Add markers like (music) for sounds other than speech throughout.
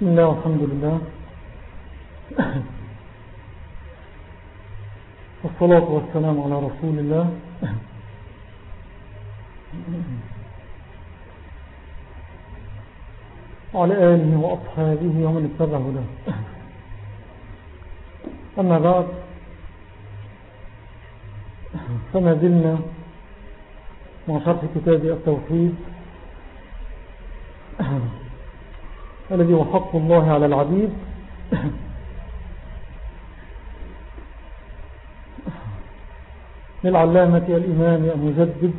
بسم الله والحمد لله. (coughs) والصلاة والسلام على رسول الله. (coughs) وعلى آله وأصحابه ومن اتبعه له. (coughs) أما بعد فما زلنا مع شرح كتاب التوحيد. الذي هو حق الله على العبيد. للعلامة الإمام المجدد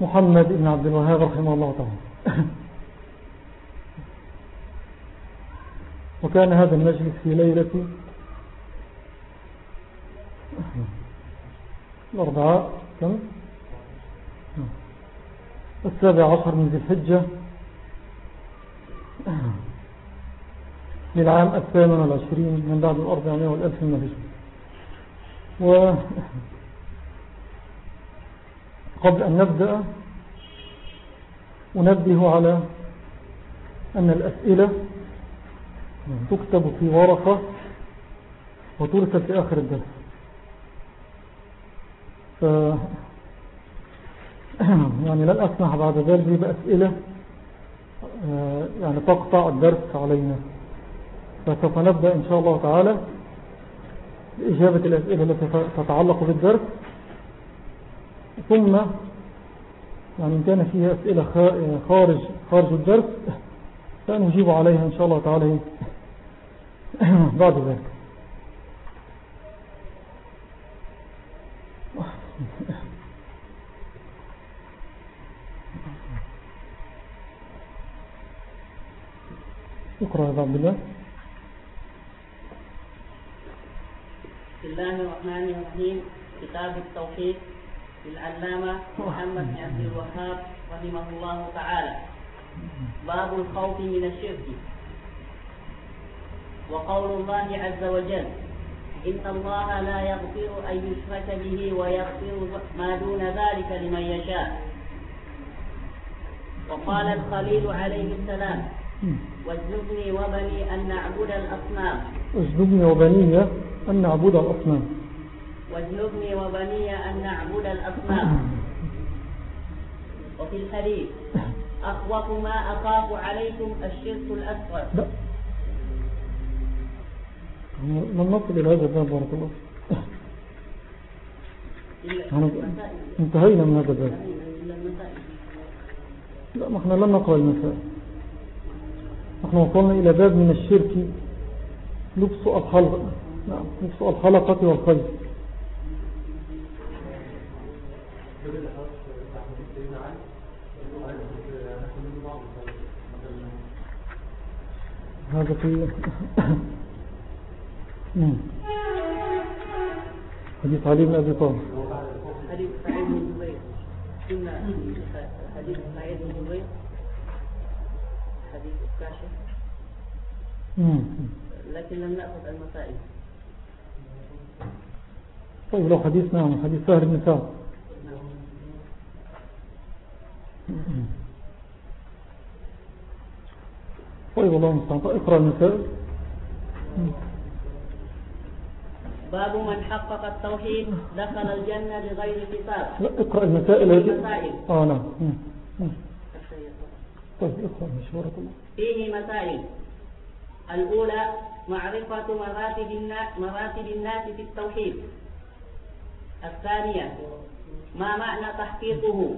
محمد بن عبد الوهاب رحمه الله تعالى. وكان هذا المجلس في ليلة الأربعاء كم؟ السابع عشر من ذي الحجة. للعام الثامن والعشرين من بعد الأربعمائة والألف من الهجرة. وقبل أن نبدأ أنبه على أن الأسئلة تكتب في ورقة وترسل في آخر الدرس. (clears throat) يعني لن أسمح بعد ذلك بأسئلة يعني تقطع الدرس علينا. فسوف نبدأ إن شاء الله تعالى بإجابة الأسئلة التي تتعلق بالدرس. ثم يعني إن كان فيها أسئلة خارج, خارج الدرس سنجيب عليها إن شاء الله تعالى (clears throat) بعد ذلك. اقرأ يا عبد الله بسم الله الرحمن الرحيم. كتاب التوحيد للعلامة محمد بن عبد الوهاب رحمه الله تعالى. باب الخوف من الشرك. وقول الله عز وجل إن الله لا يغفر أن يشرك به ويغفر ما دون ذلك لمن يشاء. وقال الخليل عليه السلام واجنبني وبني أن نعبد الأصنام. اجنبني وبني أن نعبد الأصنام. واجنبني وبني أن نعبد الأصنام. وفي الحديث أخوف ما أخاف عليكم الشرك الأصغر. لا. نصل إلى هذا الباب بارك الله انتهينا من هذا الباب. لا ما إحنا لن نقرأ المسائل. إحنا وصلنا إلى باب من الشرك لبس الحلقة نعم لبس الحلقة والخيط هذا في (coughs) حديث علي بن أبي طالب. حديث سعيد بن كنا حديث سعيد بن جبير حديث الكاشف. لكن لم نأخذ المسائل. طيب لو حديث نعم حديث سهر بن سعد. طيب الله المستعان. اقرأ المسائل. باب من حقق التوحيد دخل الجنة بغير حساب. لا اقرأ المسائل. هذه المسائل. آه نعم. طيب اقرأ مشورة الله فيه مسائل الأولى معرفة مراتب الناس, مراتب الناس في التوحيد. الثانية ما معنى تحقيقه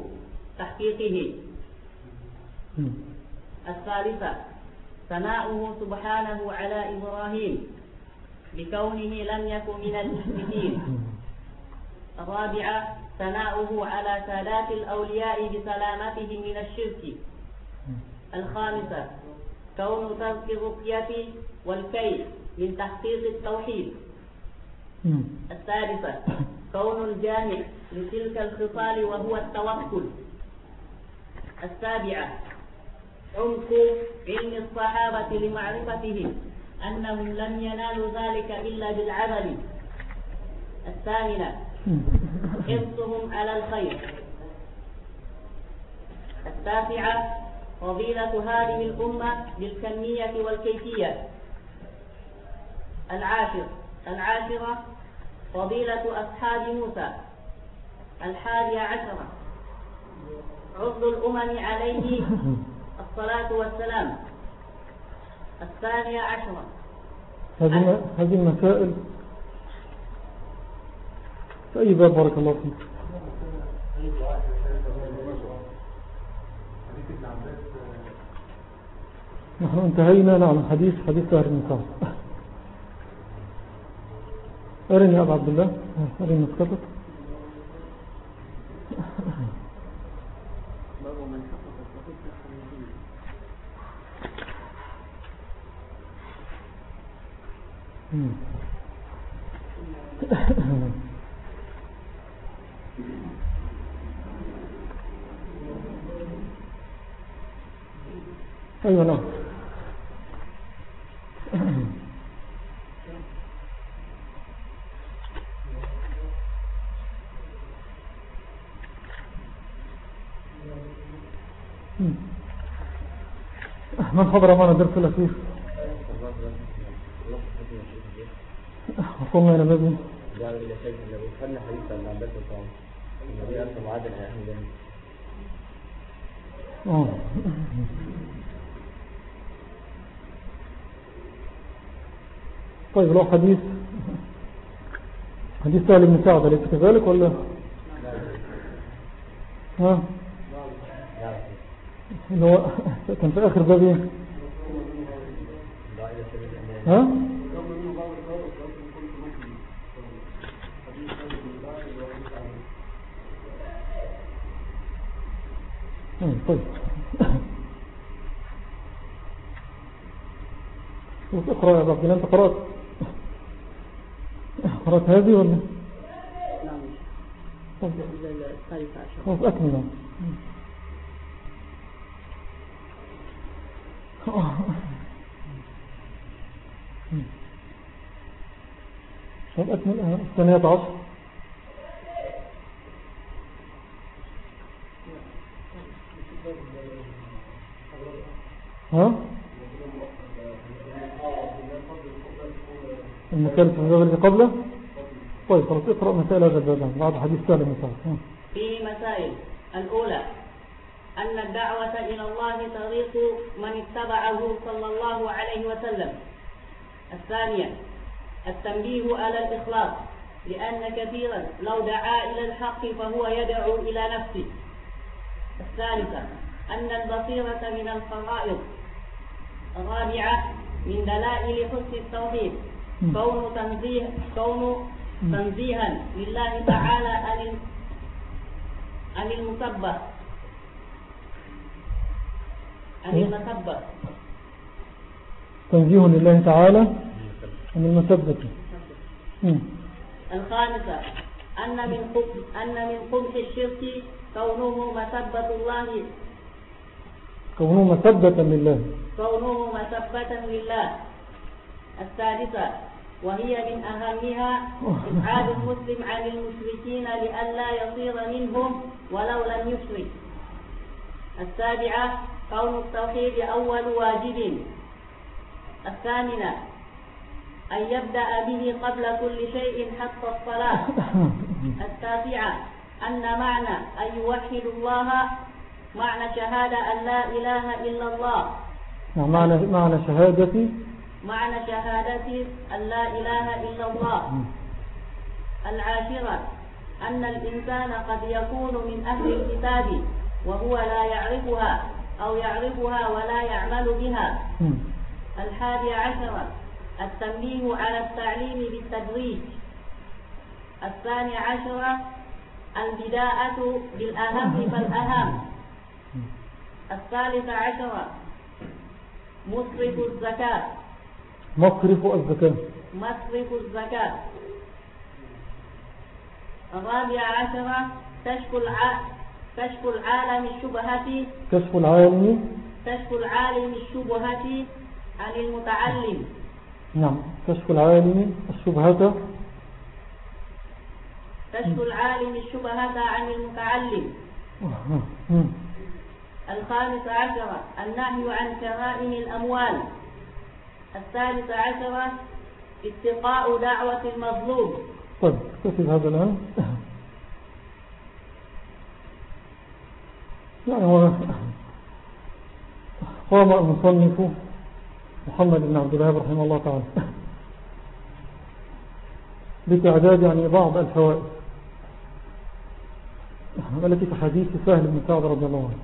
تحقيقه. الثالثة ثناؤه سبحانه على إبراهيم بكونه لم يكن من المشركين. الرابعة ثناؤه على سادات الأولياء بسلامتهم من الشرك. الخامسة كون ترك الرقية والكيد من تحقيق التوحيد. السادسة كون الجامع لتلك الخصال وهو التوكل. السابعة عمق علم الصحابة لمعرفتهم أنهم لم ينالوا ذلك إلا بالعمل. الثامنة حرصهم على الخير. التاسعة فضيلة هذه الأمة بالكمية والكيفية. العاشر. العاشرة فضيلة أصحاب موسى. الحادية عشرة عرض الأمم عليه (laughs) الصلاة والسلام. الثانية عشرة هذه هذه المسائل. في أي باب بارك الله فيك. نحن انتهينا نعم حديث حديث سهر بن أرني يا أبو عبد الله. أرني نسكتك أيوة نعم. من حضر معنا الدرس الأخير وصلنا إلى الجنة آه. طيب لو حديث حديث سهل بن سعد أليس كذلك ولا؟ ها؟ اللي هو (laughs) كان في آخر باب إيه؟ ها؟ طيب. (laughs) اقرأ يا عبد الله أنت قرأت؟ (laughs) قرأت هذه ولا؟ نعم. طيب. خلاص أكمل. أكمل الثانية عشر ها؟ المثال في الباب اللي قبله؟ طيب خلاص اقرأ مسائل هذا بعد حديث سالم مثال فيه مسائل. الأولى أن الدعوة إلى الله طريق من اتبعه صلى الله عليه وسلم. الثانية التنبيه على الإخلاص لأن كثيرا لو دعا إلى الحق فهو يدعو إلى نفسه. الثالثة أن البصيرة من الفرائض الرابعة من دلائل حسن التوحيد. كون تنزيه كون تنزيها لله تعالى عن عن المسبح. عن المسبح تنزيه لله تعالى عن المسبة مم. الخامسة أن من قبح أن من قبح الشرك كونه مسبة الله. كونه مسبة لله. كونه مسبة لله. السادسة وهي من أهمها إبعاد المسلم عن المشركين لئلا يصير منهم ولو لم يشرك. السابعة كون التوحيد أول واجب. الثامنة أن يبدأ به قبل كل شيء حتى الصلاة. (laughs) التاسعة أن معنى أن يوحد الله معنى شهادة أن لا إله إلا الله. معنى معنى شهادة؟ معنى شهادة أن لا إله إلا الله. العاشرة أن الإنسان قد يكون من أهل الكتاب. وهو لا يعرفها أو يعرفها ولا يعمل بها. الحادي عشرة التنبيه على التعليم بالتدريج. الثاني عشرة البداءة بالأهم فالأهم. الثالث عشرة مصرف الزكاة. مصرف الزكاة. مصرف الزكاة. الرابع عشرة كشف الع... كشف العالم الشبهة كشف العالم كشف العالم الشبهة عن المتعلم. نعم كشف العالم الشبهة. كشف العالم الشبهة عن المتعلم. مم. الخامس عشر النهي عن شرائم الأموال. الثالث عشر اتقاء دعوة المظلوم. طيب كتب هذا الآن؟ يعني هو قام المصنف محمد بن عبد الله رحمه الله تعالى. بتعداد يعني بعض الفوائد التي في حديث سهل بن سعد رضي الله عنه.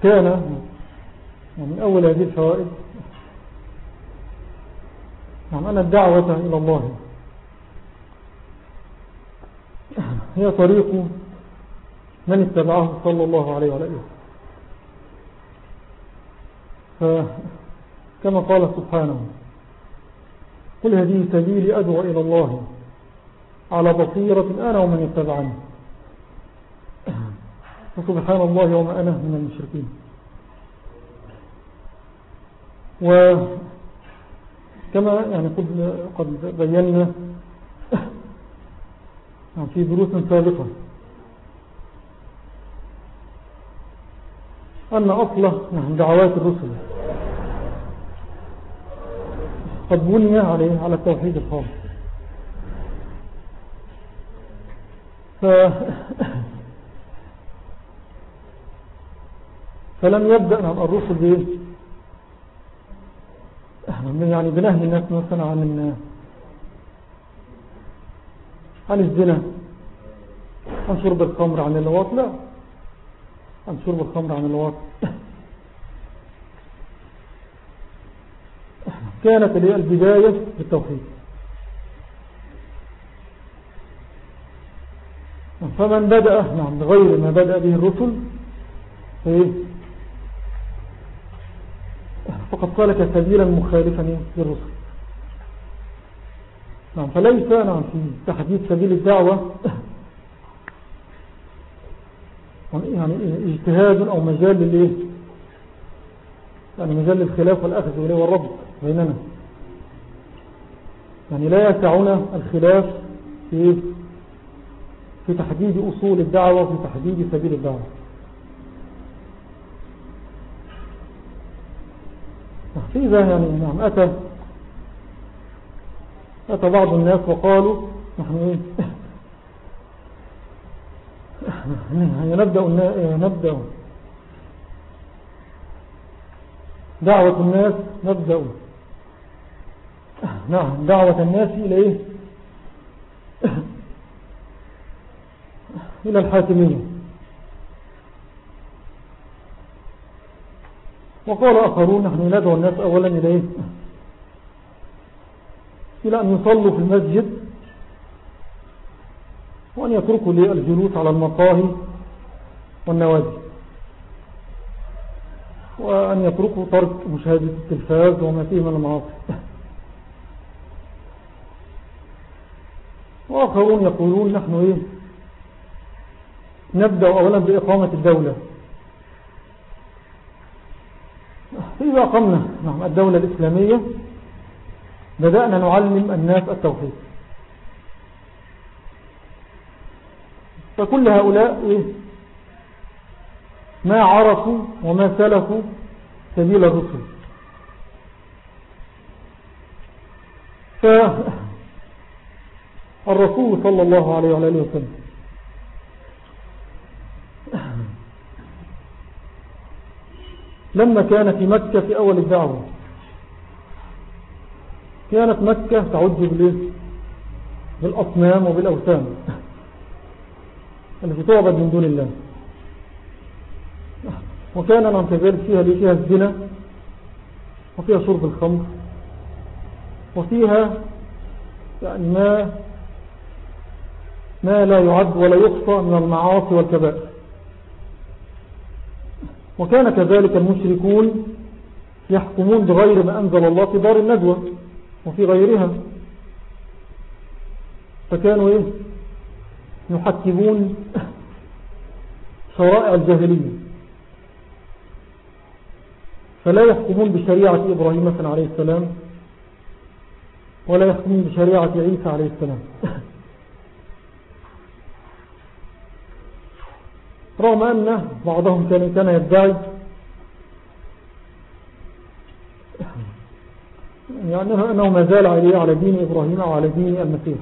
وكان ومن أول هذه الفوائد نعم أن الدعوة إلى الله. هي طريق من اتبعه صلى الله عليه وآله فكما قال سبحانه قل هذه سبيلي أدعو إلى الله على بصيرة أنا ومن اتبعني (clears throat) فسبحان الله وما أنا من المشركين. وكما يعني قد بينا في دروس سابقة. أن أصل نعم، دعوات الرسل. قد بني عليه على التوحيد الخاص. ف... (coughs) فلم يبدأ نعم الرسل به يعني بنهي الناس مثلا عن عن الزنا. عن شرب الخمر عن اللواط؟ لا. عن شرب الخمر عن اللواط. (laughs) كانت البداية بالتوحيد. فمن بدأ نعم بغير ما بدأ به الرسل فإيه فقد سلك سبيلا مخالفا للرسل. نعم فليس نعم في تحديد سبيل الدعوة. يعني اجتهاد أو مجال للإيه؟ يعني مجال للخلاف والأخذ والرب بيننا. يعني لا يسعنا الخلاف في في تحديد أصول الدعوة وفي تحديد سبيل الدعوة. فإذا يعني نعم أتى أتى بعض الناس وقالوا نحن نبدأ, نبدأ. دعوة الناس نبدأ. نعم دعوة الناس إلى إيه؟ إلى الحاكمية وقال آخرون نحن ندعو الناس أولا إلى إيه؟ إلى أن يصلوا في المسجد وأن يتركوا لي الجلوس على المقاهي والنوادي وأن يتركوا ترك مشاهدة التلفاز وما فيه من المعاصي. وآخرون يقولون نحن إيه؟ نبدأ أولا بإقامة الدولة. فإذا قمنا نعم الدولة الإسلامية بدأنا نعلم الناس التوحيد فكل هؤلاء إيه؟ ما عرفوا وما سلكوا سبيل الرسل فالرسول صلى الله عليه وعلى اله وسلم لما كان في مكة في أول الدعوة كانت مكة تعج بالأصنام وبالأوثان. (laughs) التي تعبد من دون الله. وكان نعم كذلك فيها فيها الزنا وفيها شرب الخمر وفيها يعني ما ما لا يعد ولا يقصى من المعاصي والكبائر. وكان كذلك المشركون يحكمون بغير ما أنزل الله في دار الندوة. وفي غيرها. فكانوا إيه؟ يحكمون شرائع الجاهلية. فلا يحكمون بشريعة إبراهيم مثلا عليه السلام ولا يحكمون بشريعة عيسى عليه السلام. رغم أن بعضهم كان يدعي يعني أنه ما زال عليه على دين إبراهيم أو على دين المسيح.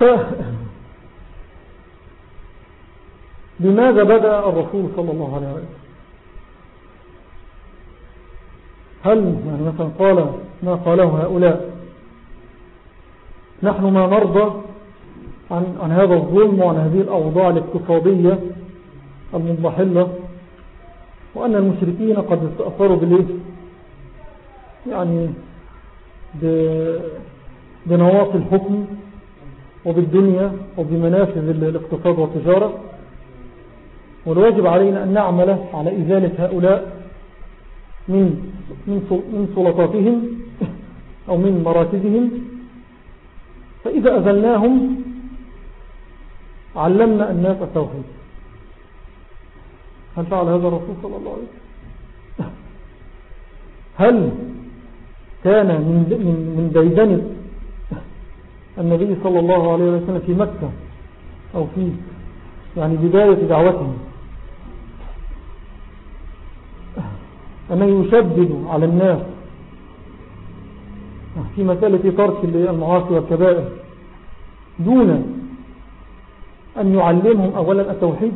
ف لماذا بدأ الرسول صلى الله عليه وسلم؟ هل يعني مثلا قال ما قاله هؤلاء نحن ما نرضى عن, عن هذا الظلم وعن هذه الأوضاع الاقتصادية المضحلة وأن المشركين قد استأثروا بالإيه؟ يعني بنواصي الحكم وبالدنيا وبمنافذ الاقتصاد والتجارة. والواجب علينا أن نعمل على إزالة هؤلاء من من سلطاتهم أو من مراكزهم. فإذا أزلناهم علمنا الناس التوحيد هل فعل هذا الرسول صلى الله عليه وسلم؟ (laughs) هل كان من من ديدنة النبي صلى الله عليه وسلم في مكة أو في يعني بداية دعوته. أنه يشدد على الناس في مسألة ترك المعاصي والكبائر دون أن يعلمهم أولا التوحيد.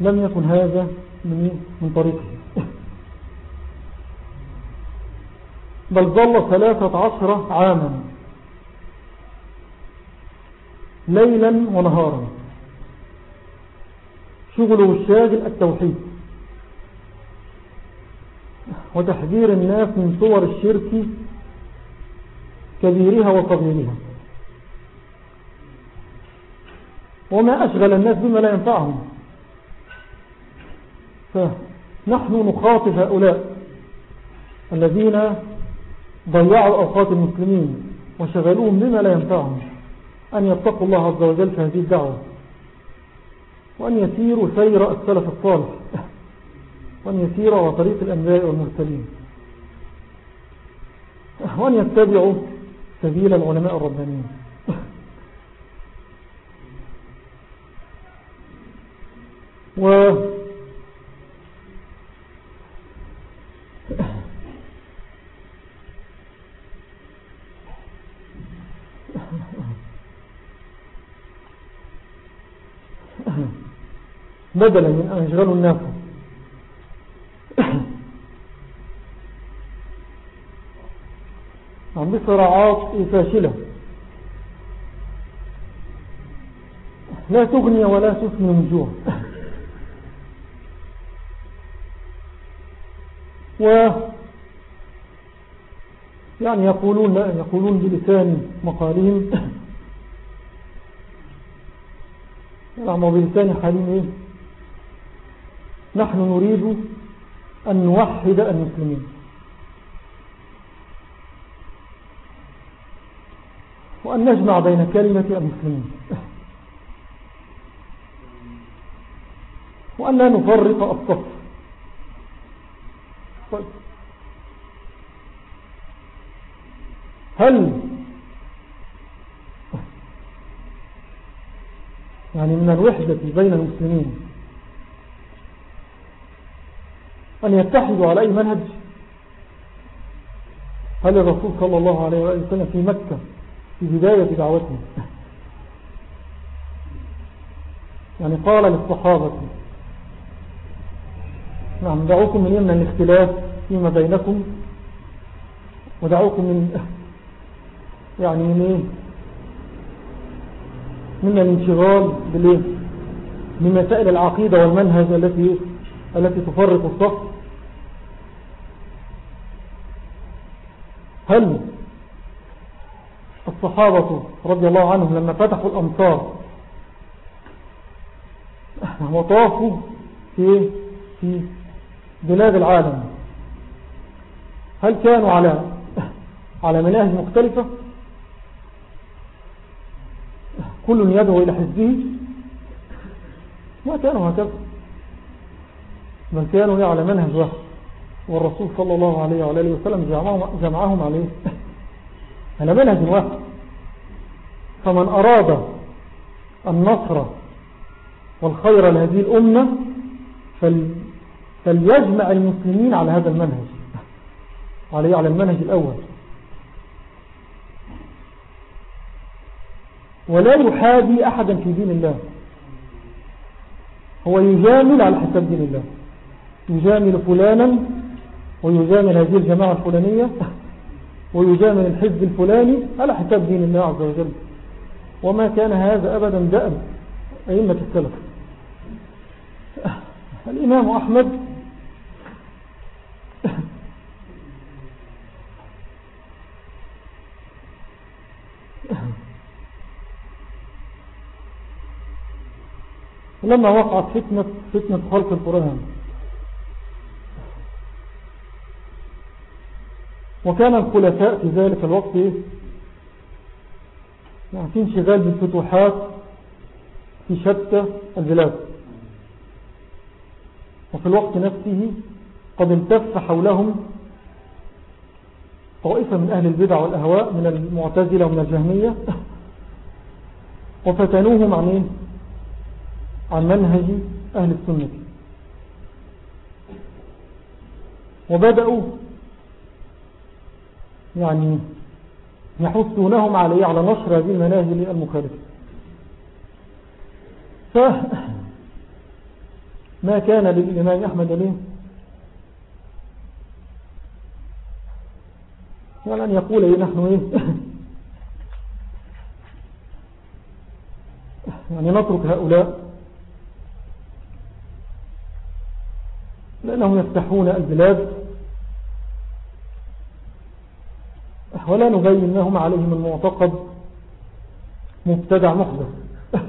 لم يكن هذا من, من طريقه. بل ظل ثلاثة عشر عاما. ليلا ونهارا. شغله الشاغل التوحيد. وتحذير الناس من صور الشرك كبيرها وصغيرها. وما أشغل الناس بما لا ينفعهم. فنحن نخاطب هؤلاء الذين ضيعوا أوقات المسلمين وشغلوهم بما لا ينفعهم أن يتقوا الله عز وجل في هذه الدعوة وأن يسيروا سير السلف الصالح وأن يسيروا على طريق الأنبياء والمرسلين وأن يتبعوا سبيل العلماء الربانيين و بدلا من أن يشغلوا الناس. عن بصراعات فاشلة لا تغني ولا تسمن من و يعني يقولون يقولون بلسان مقالين نعم (clears throat) بلسان حالين إيه؟ نحن نريد أن نوحد المسلمين. وأن نجمع بين كلمة المسلمين. وأن لا نفرق الصف. طيب هل يعني من الوحدة بين المسلمين أن يتحدوا على أي منهج. هل الرسول صلى الله عليه وسلم في مكة في بداية دعوته؟ (laughs) يعني قال للصحابة نعم دعوكم من يمن الاختلاف فيما بينكم ودعوكم من (laughs) يعني من إيه؟ من الانشغال بالإيه؟ من مسائل العقيدة والمنهج التي التي تفرق الصف هل الصحابة رضي الله عنهم لما فتحوا الأمصار. وطافوا في في بلاد العالم. هل كانوا على على مناهج مختلفة؟ كل يدعو إلى حزبه. ما كانوا هكذا. بل كانوا على منهج واحد. والرسول صلى الله عليه وآله وسلم جمعهم, عليه. على منهج واحد. فمن أراد النصر والخير لهذه الأمة فل فليجمع المسلمين على هذا المنهج. عليه على المنهج الأول. ولا يحادي أحدا في دين الله. هو يجامل على حساب دين الله. يجامل فلانا ويجامل هذه الجماعة الفلانية ويجامل الحزب الفلاني على حساب دين الله عز وجل. وما كان هذا أبدا دأب أئمة السلف. الإمام أحمد لما وقعت فتنة, فتنة خلق القرآن. وكان الخلفاء في ذلك الوقت يعني في انشغال بالفتوحات في شتى البلاد وفي الوقت نفسه قد التف حولهم طائفة من أهل البدع والأهواء من المعتزلة ومن الجهمية وفتنوهم عن إيه؟ عن منهج أهل السنة وبدأوا يعني يحثونهم عليه على نشر هذه المناهج المخالفة. فما كان للإمام أحمد عليه يعني أن يقول إيه نحن إيه (laughs) يعني نترك هؤلاء لأنهم يفتحون البلاد ولا نبين لهم عليهم المعتقد. مبتدع محدث. (laughs)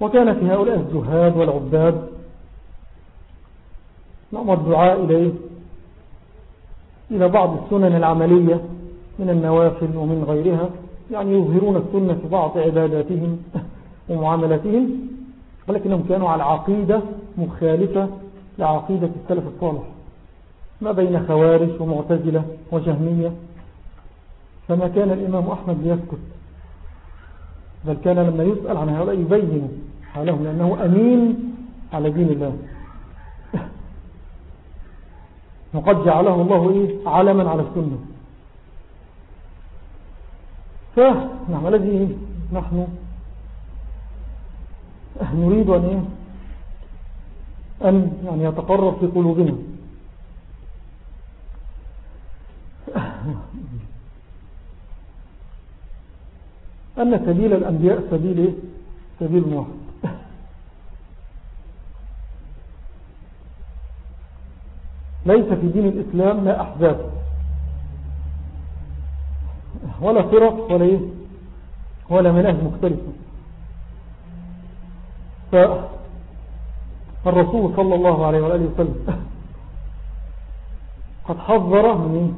وكان في هؤلاء الزهاد والعباد نعم الدعاء إليه إلى بعض السنن العملية من النوافل ومن غيرها يعني يظهرون السنة في بعض عباداتهم (laughs) ومعاملاتهم ولكنهم كانوا على عقيدة مخالفة لعقيدة السلف الصالح. ما بين خوارج ومعتزلة وجهمية؟ فما كان الإمام أحمد ليسكت بل كان لما يسأل عن هؤلاء يبين حالهم لأنه أمين على دين الله. (laughs) وقد جعله الله إيه؟ علما على السنة. فنعم الذي نحن نريد أن, إيه؟ أن يعني يتقرب في قلوبنا. أن سبيل الأنبياء سبيل إيه؟ سبيل واحد. ليس في دين الإسلام لا أحزاب. ولا فرق ولا إيه؟ ولا مناهج مختلفة. فالرسول صلى الله عليه وآله وسلم قد حذر من إيه؟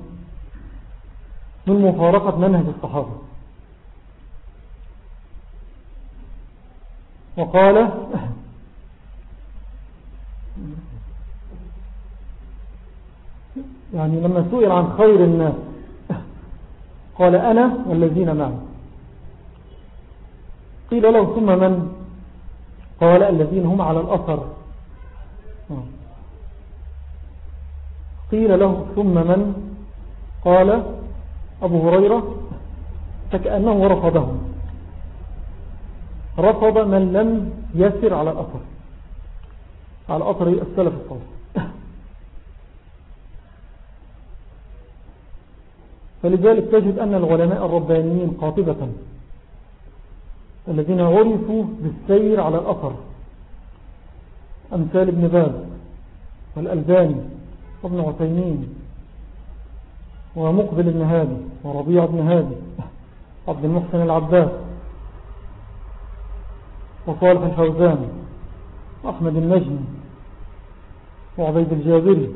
من مفارقة منهج الصحابة. وقال يعني لما سئل عن خير الناس قال أنا والذين معي قيل له ثم من؟ قال الذين هم على الأثر. قيل له ثم من؟ قال أبو هريرة فكأنه رفضهم. رفض من لم يسر على الأثر. على أثر السلف الصالح فلذلك تجد أن العلماء الربانيين قاطبة الذين عرفوا بالسير على الأثر. أمثال ابن باز والألباني وابن عثيمين ومقبل بن هادي وربيع بن هادي عبد المحسن العباس وصالح الفوزان وأحمد النجم وعبيد الجابري.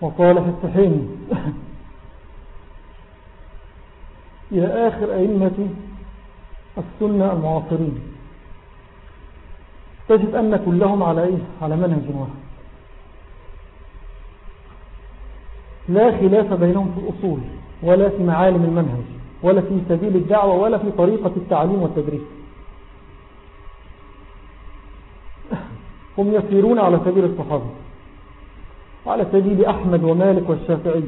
وصالح السحيني (laughs) إلى آخر أئمة السنة المعاصرين. تجد أن كلهم على إيه؟ على منهج واحد. لا خلاف بينهم في الأصول ولا في معالم المنهج. ولا في سبيل الدعوة ولا في طريقة التعليم والتدريس. هم يسيرون على سبيل الصحابة وعلى سبيل أحمد ومالك والشافعي.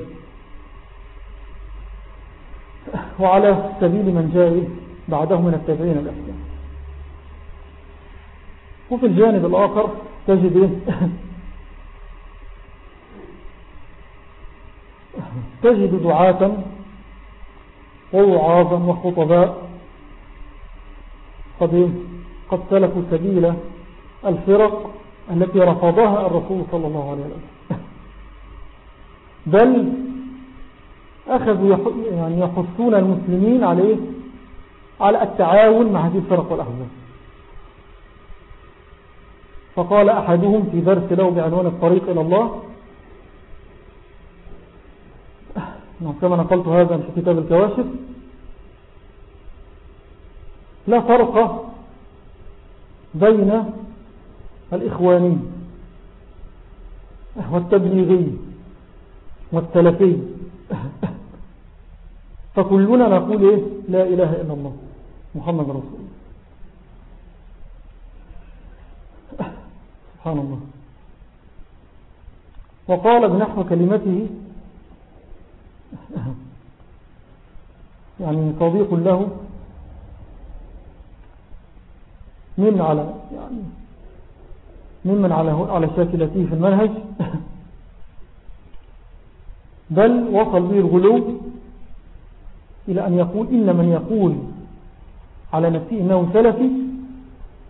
وعلى سبيل من جاء بعده من التابعين الأحسن. وفي الجانب الآخر تجد؟ تجد دعاة ووعاظا وخطباء قد؟ قد سلكوا سبيل الفرق التي رفضها الرسول صلى الله عليه وسلم بل أخذوا يعني يحثون المسلمين عليه على التعاون مع هذه الفرق والأحزاب فقال أحدهم في درس له بعنوان الطريق إلى الله نعم، كما نقلت هذا في كتاب الكواشف. لا فرق بين الإخواني والتبليغي والسلفي فكلنا نقول إيه؟ لا إله إلا الله محمد رسول الله. سبحان الله. وقال بنحو كلمته (laughs) يعني صديق له من على يعني ممن على على شاكلته في المنهج. (laughs) بل وصل به الغلو إلى أن يقول إن من يقول على نفسه إنه سلفي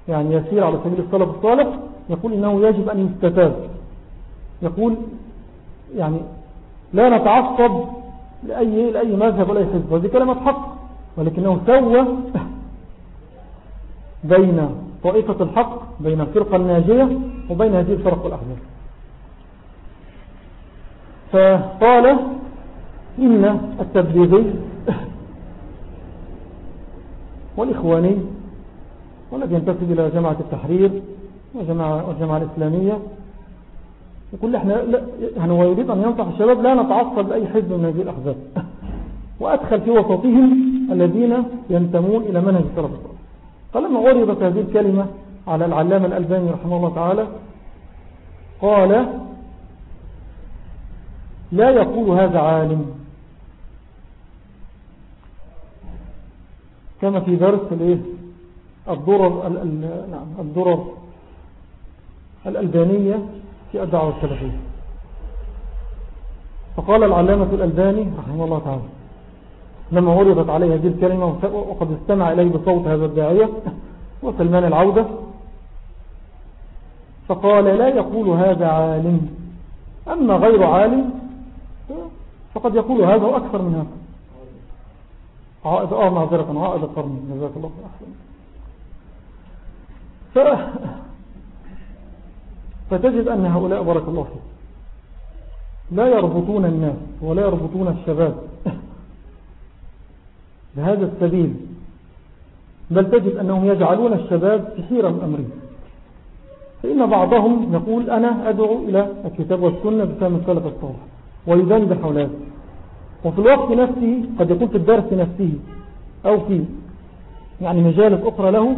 يعني يسير على سبيل السلف الصالح يقول إنه يجب أن يستتاب. يقول يعني لا نتعصب لأي, لأي مذهب ولا حزب. وهذه كلمة حق ولكنه سوى بين طائفة الحق بين الفرقة الناجية وبين هذه الفرق الأحزاب فقال إن التبليغي والإخواني والذي ينتسب إلى جماعة التحرير وجماعة, الإسلامية يقول إحنا لا يعني هو يريد أن ينصح الشباب لا نتعصب لأي حزب من هذه الأحزاب. (laughs) وأدخل في وسطهم الذين ينتمون إلى منهج السلف فلما عرضت هذه الكلمة على العلامة الألباني رحمه الله تعالى قال لا يقول هذا عالم. كما في درس الضرر نعم الضرر الألبانية في الدعوة السلفية فقال العلامة الألباني رحمه الله تعالى لما وردت عليه هذه الكلمة وقد استمع إليه بصوت هذا الداعية وسلمان العودة. فقال لا يقول هذا عالم أما غير عالم فقد يقول هذا وأكثر من هذا. عائد آه معذرة عائد القرن جزاك الله أحسن. فتجد أن هؤلاء بارك الله فيه لا يربطون الناس ولا يربطون الشباب. (laughs) بهذا السبيل بل تجد أنهم يجعلون الشباب في حيرة من فإن بعضهم يقول أنا أدعو إلى الكتاب والسنة بفهم السلف الصالح ويذنب حول وفي الوقت نفسه قد يكون في الدرس نفسه أو في يعني مجالس أخرى له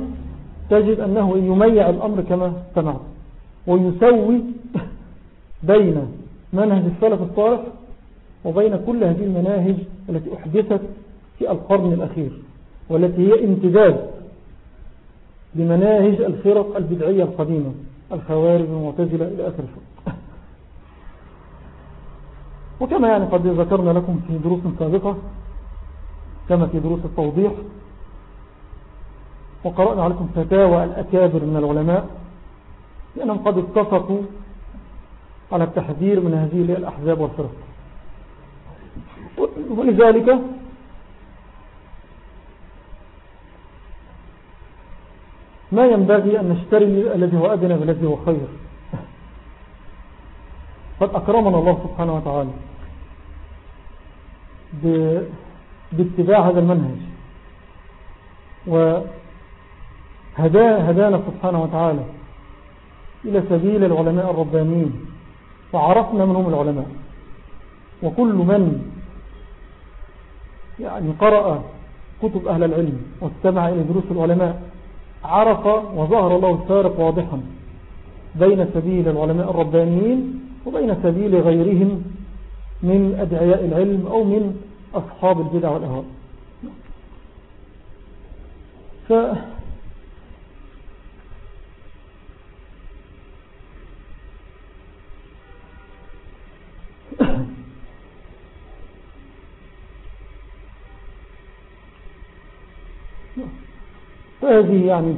تجد أنه يميع الأمر كما سمعت. ويسوي بين منهج السلف الصالح وبين كل هذه المناهج التي أحدثت في القرن الأخير والتي هي امتداد لمناهج الفرق البدعية القديمة الخوارج والمعتزلة إلى آخر الفرق. (laughs) وكما يعني قد ذكرنا لكم في دروس سابقة كما في دروس التوضيح وقرأنا عليكم فتاوى الأكابر من العلماء لأنهم قد اتفقوا على التحذير من هذه الأحزاب والفرق. ولذلك ما ينبغي أن نشتري الذي هو أدنى بالذي هو خير. قد أكرمنا الله سبحانه وتعالى باتباع هذا المنهج. وهدانا سبحانه وتعالى إلى سبيل العلماء الربانيين وعرفنا منهم العلماء. وكل من يعني قرأ كتب أهل العلم واستمع إلى دروس العلماء عرف وظهر له الفارق واضحا بين سبيل العلماء الربانيين وبين سبيل غيرهم من أدعياء العلم أو من أصحاب البدع والأهواء ف فهذه يعني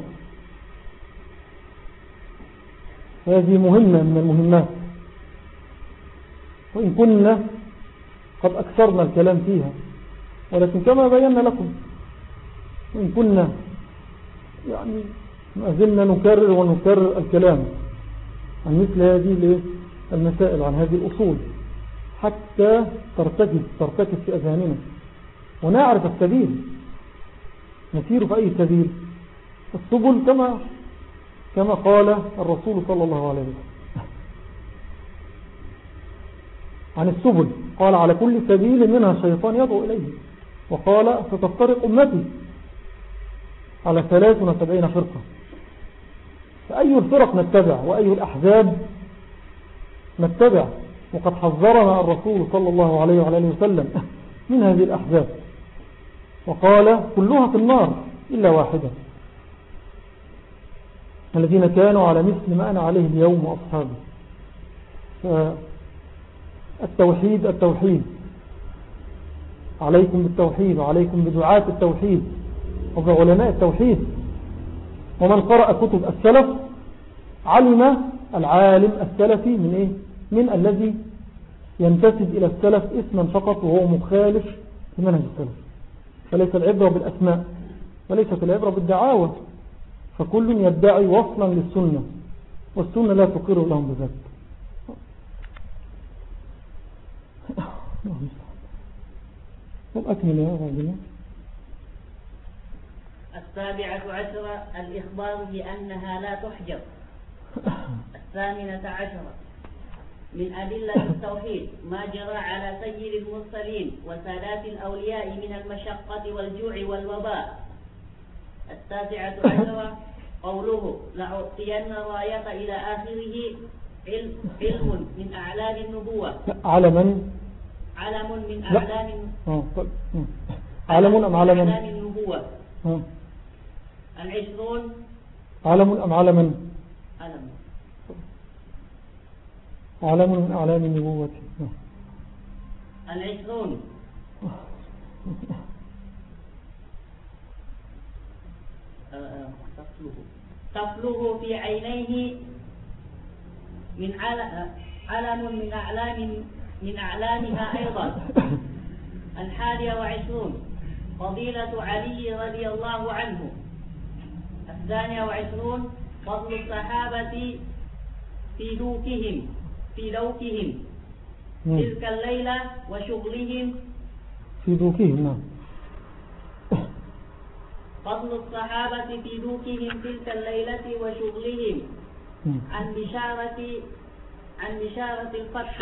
هذه مهمة من المهمات. وإن كنا قد أكثرنا الكلام فيها ولكن كما بينا لكم وإن كنا يعني ما زلنا نكرر ونكرر الكلام عن مثل هذه المسائل عن هذه الأصول حتى ترتكز ترتكز في أذهاننا. ونعرف السبيل. نسير في أي سبيل؟ السبل كما كما قال الرسول صلى الله عليه وسلم. عن السبل. قال على كل سبيل منها شيطان يدعو إليه. وقال ستفترق أمتي. على ثلاث وسبعين فرقة. فأي الفرق نتبع؟ وأي الأحزاب نتبع؟ وقد حذرنا الرسول صلى الله عليه وعلى وسلم (laughs) من هذه الأحزاب. وقال كلها في النار إلا واحدة. الذين كانوا على مثل ما أنا عليه اليوم وأصحابي. التوحيد التوحيد. عليكم بالتوحيد وعليكم بدعاة التوحيد وبعلماء التوحيد. ومن قرأ كتب السلف علم العالم السلفي من إيه؟ من الذي ينتسب إلى السلف اسما فقط وهو مخالف لمنهج السلف. فليس العبرة بالأسماء وليست العبرة بالدعاوى. فكل يدعي وصلا للسنة والسنة لا تقر لهم بذلك. طب أكمل يا رجل. السابعة عشرة الإخبار بأنها لا تحجب. الثامنة عشرة من أدلة التوحيد ما جرى على سيد المرسلين وسادات الأولياء من المشقة والجوع والوباء. التاسعة عشرة قوله لأعطين الراية إلى آخره علم, علم من أعلام النبوة. علما. علم من أعلام. علم أم علما أعلام النبوة. العشرون؟ علم أم علما علم. علم من أعلام النبوة. العشرون؟ (laughs) تفلغ في عينيه من علم من أعلام من أعلامها أيضا. الحادية وعشرون فضيلة علي رضي الله عنه. الثانية وعشرون فضل الصحابة في دوكهم في دوكهم تلك الليلة وشغلهم. في دوكهم نعم. فضل الصحابة في دوكهم تلك الليلة وشغلهم عن بشارة عن بشارة الفتح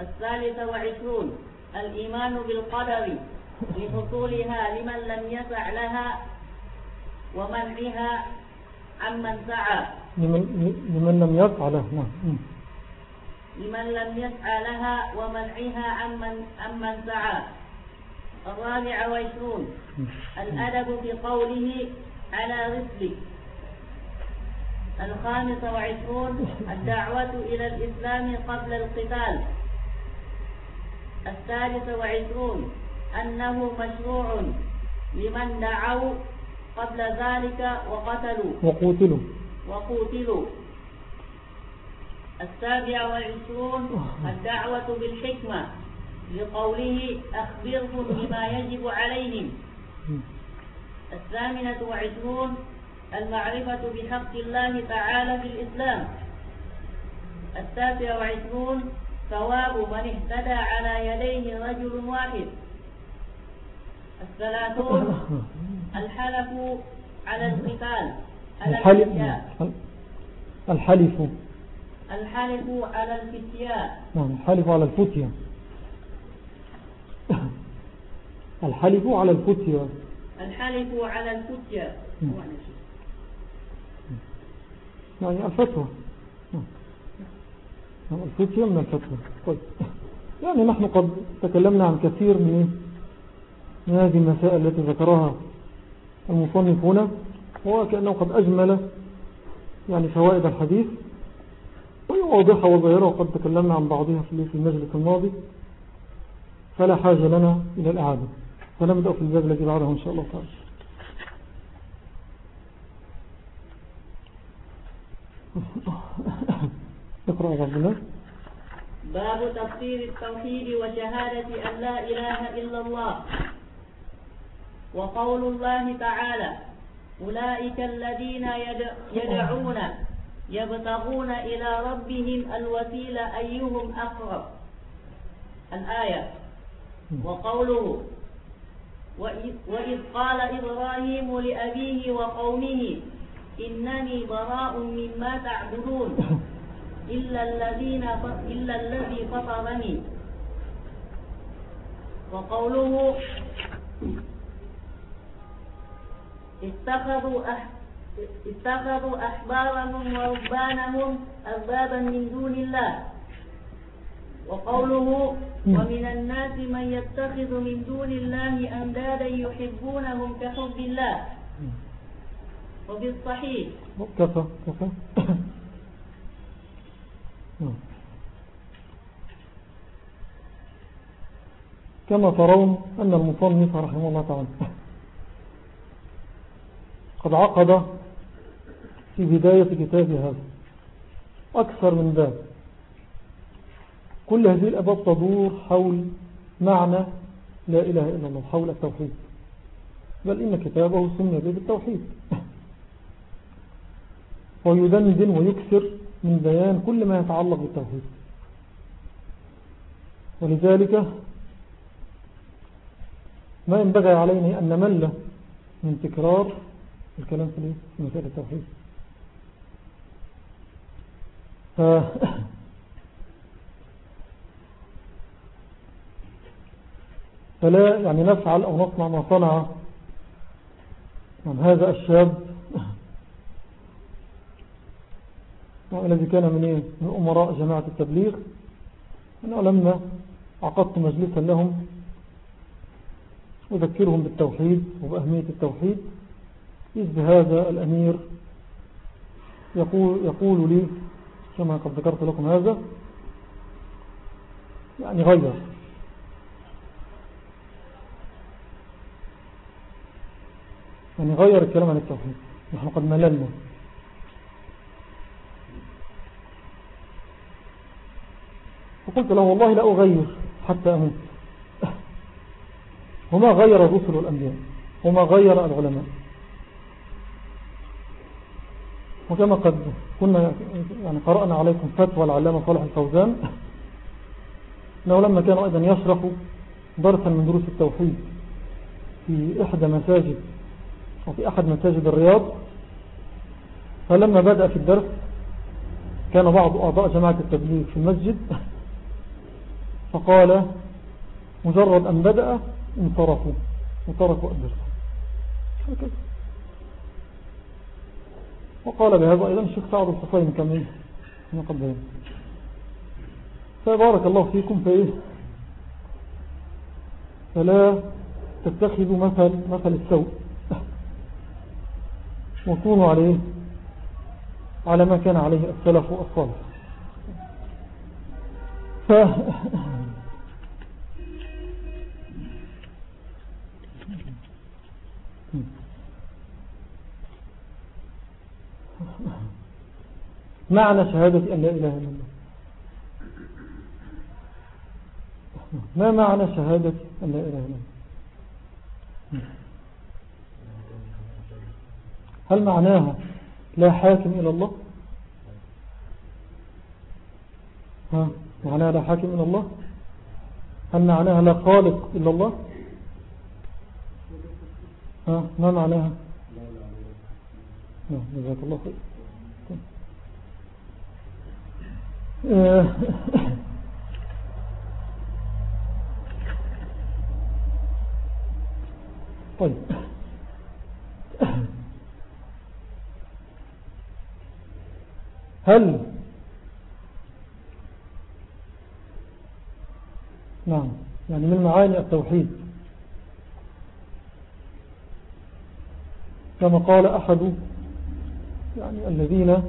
الثالثة وعشرون الإيمان بالقدر لحصولها لمن لم يسع لها ومنعها عمن سعى. لمن, لمن لم يسع لها نعم. لمن لم يسعى لها ومنعها عمن, عمن سعى. الرابع وعشرون. (laughs) الأدب في قوله على رسلك الخامس وعشرون. الدعوة إلى الإسلام قبل القتال. الثالث وعشرون. أنه مشروع لمن دعوا قبل ذلك وقتلوا. وقوتلوا. وقوتلوا. السابع والعشرون (laughs) الدعوة بالحكمة. لقوله أخبرهم بما يجب عليهم. الثامنة وعشرون المعرفة بحق الله تعالى في الإسلام. التاسع وعشرون ثواب من اهتدى على يديه رجل واحد. الثلاثون الحلف على القتال الحلف. الحلف. الحلف على الفتيان نعم الحلف على الفتية (coughs) الحلف على الفتية. الحلف على الفتية. يعني الفتوى. نعم الفتية من الفتوى. طيب. يعني نحن قد تكلمنا عن كثير من من هذه المسائل التي ذكرها المصنف هنا وكأنه قد أجمل يعني فوائد الحديث وهي واضحة وظاهرة وقد تكلمنا عن بعضها في المجلس الماضي. فلا حاجة لنا إلى الإعادة. فنبدأ في الباب الذي بعده إن شاء الله تعالى. (laughs) اقرأ ربنا باب تفسير التوحيد وشهادة أن لا إله إلا الله. وقول الله تعالى أولئك الذين يدعون يبتغون إلى ربهم الوسيلة أيهم أقرب. الآية وقوله وإذ قال إبراهيم لأبيه وقومه إنني براء مما تعبدون إلا الذين إلا الذي فطرني. وقوله اتخذوا اتخذوا أحبارهم وربانهم أربابا من دون الله. وقوله ومن الناس من يتخذ من دون الله أندادا يحبونهم كحب الله. وفي الصحيح. كفى كفى. كما ترون أن المصنف رحمه الله تعالى قد عقد في بداية كتاب هذا. أكثر من باب كل هذه الأبواب تدور حول معنى لا إله إلا الله حول التوحيد. بل إن كتابه سمي به بالتوحيد (laughs) ويدندن ويكثر من بيان كل ما يتعلق بالتوحيد. ولذلك ما ينبغي علينا أن نمل من تكرار الكلام في مسائل التوحيد. (laughs) فلا يعني نفعل أو نصنع ما صنع هذا الشاب. الذي كان من إيه؟ من أمراء جماعة التبليغ. أنه لما عقدت مجلسا لهم أذكرهم بالتوحيد وبأهمية التوحيد. إذ بهذا الأمير يقول, يقول لي كما قد ذكرت لكم هذا يعني غير. يعني غير الكلام عن التوحيد. نحن قد مللنا. فقلت له والله لا أغير حتى أموت. (laughs) وما غير الرسل الأنبياء. وما غير العلماء. وكما قد كنا يعني قرأنا عليكم فتوى العلامة صالح الفوزان. (laughs) أنه لما كان أيضا يشرح درسا من دروس التوحيد في إحدى مساجد وفي أحد مساجد الرياض فلما بدأ في الدرس كان بعض أعضاء جماعة التبليغ في المسجد فقال مجرد أن بدأ انصرفوا وتركوا الدرس. هكذا وقال بهذا أيضا الشيخ سعد الحسين كما بين فبارك الله فيكم فإيه؟ فلا تتخذوا مثل مثل السوء. وكونوا عليه على ما كان عليه السلف والصالح. ف معنى شهادة أن لا إله إلا الله. ما معنى شهادة أن لا إله إلا الله؟ هل معناها لا حاكم إلى الله؟ ها معناها لا حاكم إلى الله؟ هل معناها لا خالق إلا الله؟ ها ما معناها؟ جزاك الله خير. طيب. هل؟ نعم. يعني من معاني التوحيد. كما قال أحد يعني الذين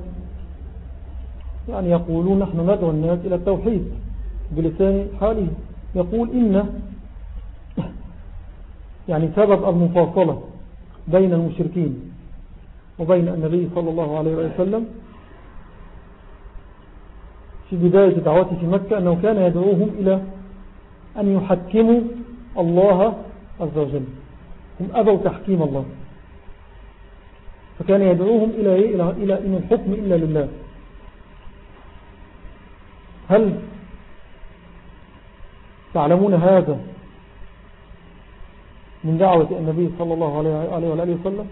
يعني يقولون نحن ندعو الناس إلى التوحيد بلسان حاله. يقول إن يعني سبب المفاصلة بين المشركين وبين النبي صلى الله عليه وسلم في بداية دعوته في مكة أنه كان يدعوهم إلى أن يحكموا الله عز وجل. هم أبوا تحكيم الله. فكان يدعوهم إلى, إيه؟ إلى, إلى إن الحكم إلا لله. هل تعلمون هذا من دعوة النبي صلى الله عليه وآله وسلم؟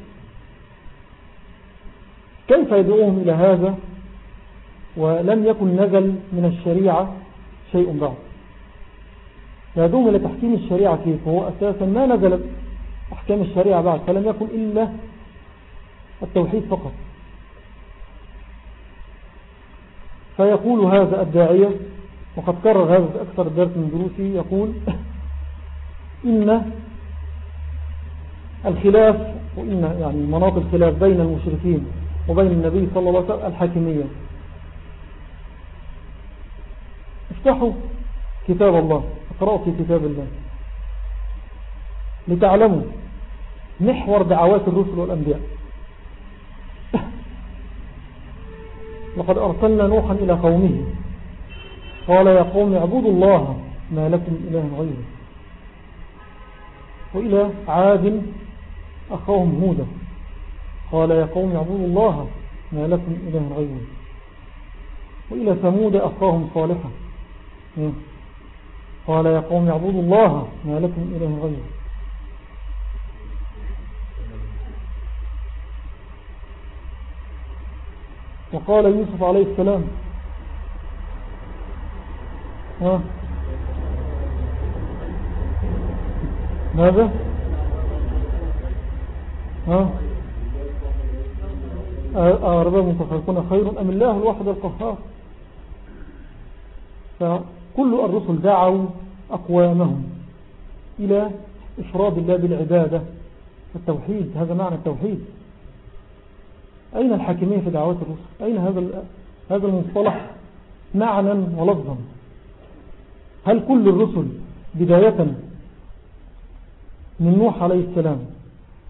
كيف يدعوهم إلى هذا؟ ولم يكن نزل من الشريعة شيء بعد. يدوم إلى تحكيم الشريعة كيف؟ هو أساسا ما نزلت أحكام الشريعة بعد فلم يكن إلا التوحيد فقط. فيقول هذا الداعية وقد كرر هذا في أكثر الدرس من دروسي يقول إن الخلاف وإن يعني مناط الخلاف بين المشركين وبين النبي صلى الله عليه وسلم الحاكمية. افتحوا كتاب الله اقرأوا في كتاب الله. لتعلموا محور دعوات الرسل والأنبياء. (laughs) لقد أرسلنا نوحا إلى قومه. قال يا قوم اعبدوا الله ما لكم إله غيره. وإلى عاد أخاهم هودا. قال يا قوم اعبدوا الله ما لكم إله غيره. وإلى ثمود أخاهم صالحا. قال يا قوم اعبدوا الله ما لكم إله غيره. وقال يوسف عليه السلام ها؟ ماذا؟ ها؟ أرباب متفرقون خير أم الله الواحد القهار؟ فكل الرسل دعوا أقوامهم إلى إفراد الله بالعبادة التوحيد هذا معنى التوحيد. أين الحاكمية في دعوات الرسل؟ أين هذا هذا المصطلح معنى ولفظا؟ هل كل الرسل بداية من نوح عليه السلام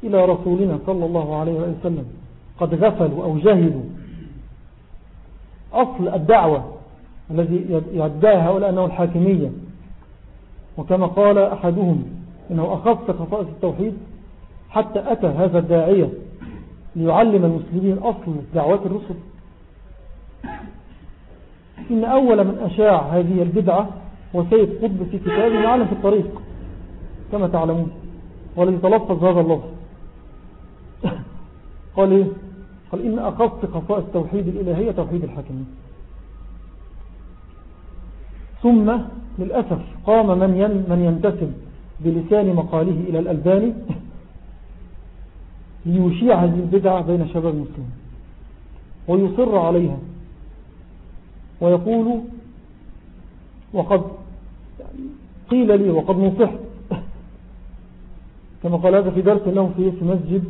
إلى رسولنا صلى الله عليه وسلم قد غفلوا أو جهلوا أصل الدعوة الذي يدعي هؤلاء أنه الحاكمية. وكما قال أحدهم إنه أخذت خصائص التوحيد حتى أتى هذا الداعية ليعلم المسلمين أصل دعوات الرسل. إن أول من أشاع هذه البدعة هو سيد قطب في كتابه معلم في الطريق كما تعلمون والذي تلفظ هذا اللفظ. قال إيه؟ قال إن أخذت خصائص التوحيد الإلهية توحيد الحاكمين. ثم للأسف قام من من ينتسب بلسان مقاله إلى الألباني ليشيع هذه البدعة بين شباب المسلمين ويصر عليها ويقول وقد قيل لي وقد نصحت كما قال هذا في درس له في مسجد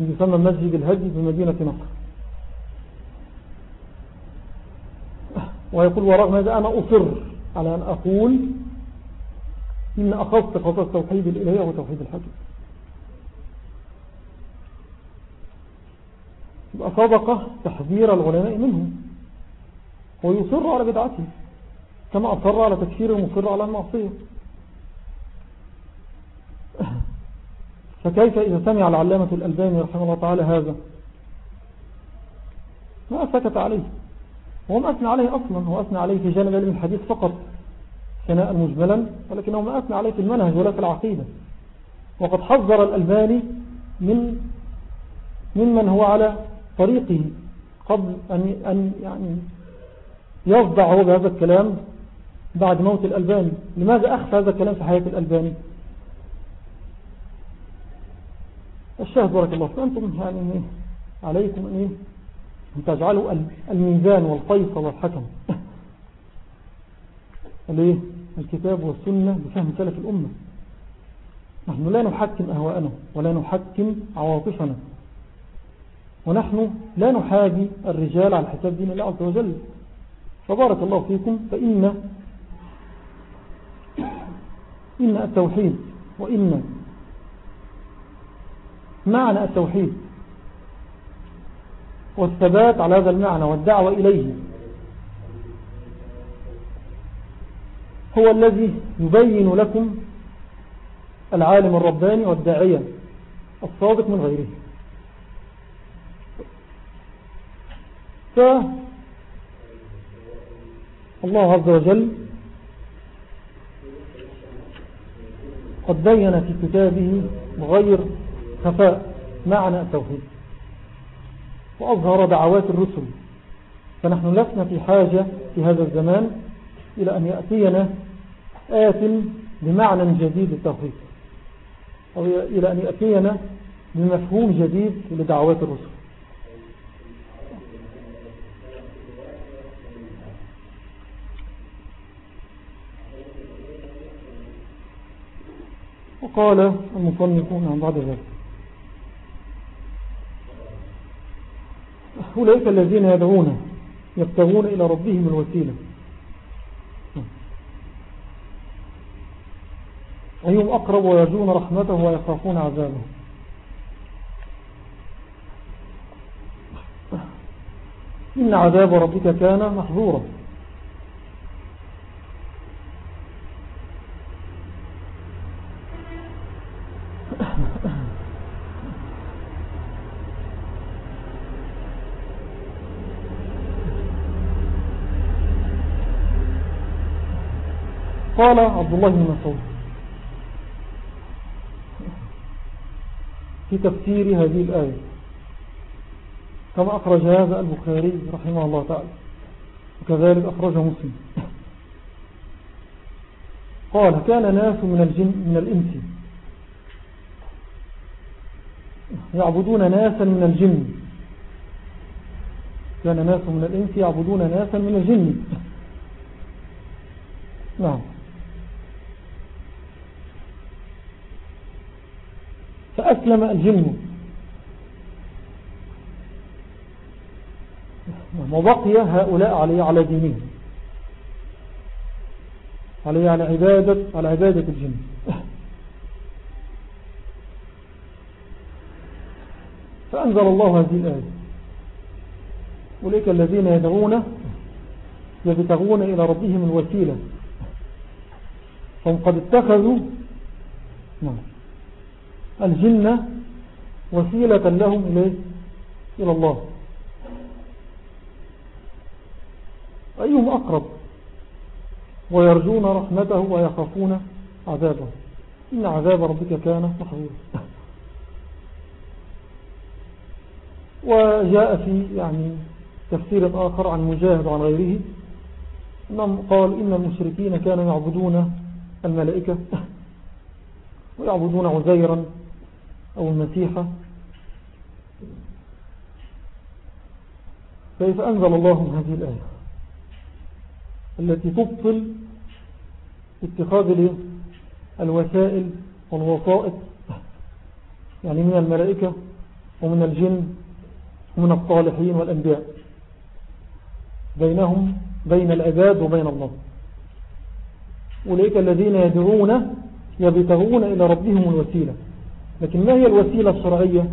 يسمى مسجد الهدي بمدينة نصر. ويقول ورغم هذا أنا أصر على أن أقول إن أخذت خطأ التوحيد الإلهي وتوحيد الحكم يبقى تحذير العلماء منه ويصر على بدعته كما أصر على تكفير المصر على المعصية. فكيف إذا سمع العلامة الألباني رحمه الله تعالى هذا؟ ما سكت عليه. هو ما أثنى عليه أصلا هو أثنى عليه في جانب علم الحديث فقط ثناء مجملا ولكنه ما أثنى عليه في المنهج ولا في العقيدة. وقد حذر الألباني من ممن هو على طريقه قبل أن, أن يعني يصدع هو بهذا الكلام بعد موت الألباني. لماذا أخفى هذا الكلام في حياة الألباني؟ الشاهد بارك الله فأنتم يعني عليكم أن, (laughs) إيه؟ تجعلوا الميزان والقيصة والحكم. الكتاب والسنة بفهم سلف الأمة. نحن لا نحكم أهواءنا ولا نحكم عواطفنا. ونحن لا نحاجي الرجال على حساب دين الله عز وجل. فبارك الله فيكم فإن إن التوحيد وإن معنى التوحيد والثبات على هذا المعنى والدعوة إليه. هو الذي يبين لكم العالم الرباني والداعية الصادق من غيره. فالله عز وجل قد بين في كتابه غير خفاء معنى التوحيد. وأظهر دعوات الرسل. فنحن لسنا في حاجة في هذا الزمان إلى أن يأتينا آت بمعنى جديد التوحيد أو إلى أن يأتينا بمفهوم جديد لدعوات الرسل. وقال المصنفون عن بعد ذلك. أولئك الذين يدعون يبتغون إلى ربهم الوسيلة. أيهم أقرب ويرجون رحمته ويخافون عذابه. إن عذاب ربك كان محظورا. قال عبد الله بن مسعود. في تفسير هذه الآية كما أخرج هذا البخاري رحمه الله تعالى وكذلك أخرجه مسلم. قال كان ناس من الجن من الإنس يعبدون ناسا من الجن. كان ناس من الإنس يعبدون ناسا من الجن. نعم. فأسلم الجن وبقي هؤلاء عليه على دينهم عليه على عبادة, على عبادة الجن. فأنزل الله هذه الآية. أولئك الذين يدعون يبتغون إلى ربهم الوسيلة. فهم قد اتخذوا نعم. الجنة وسيلة لهم إليه إلى الله. أيهم أقرب؟ ويرجون رحمته ويخافون عذابه. إن عذاب ربك كان محظورا. (laughs) وجاء في يعني تفسير آخر عن مجاهد وعن غيره. قال إن المشركين كانوا يعبدون الملائكة. (laughs) ويعبدون عزيرا. أو المسيحة كيف أنزل الله هذه الآية؟ التي تبطل اتخاذ الوسائل والوسائط يعني من الملائكة ومن الجن ومن الصالحين والأنبياء. بينهم بين العباد وبين الله. أولئك الذين يدعون يبتغون إلى ربهم الوسيلة. لكن ما هي الوسيلة الشرعية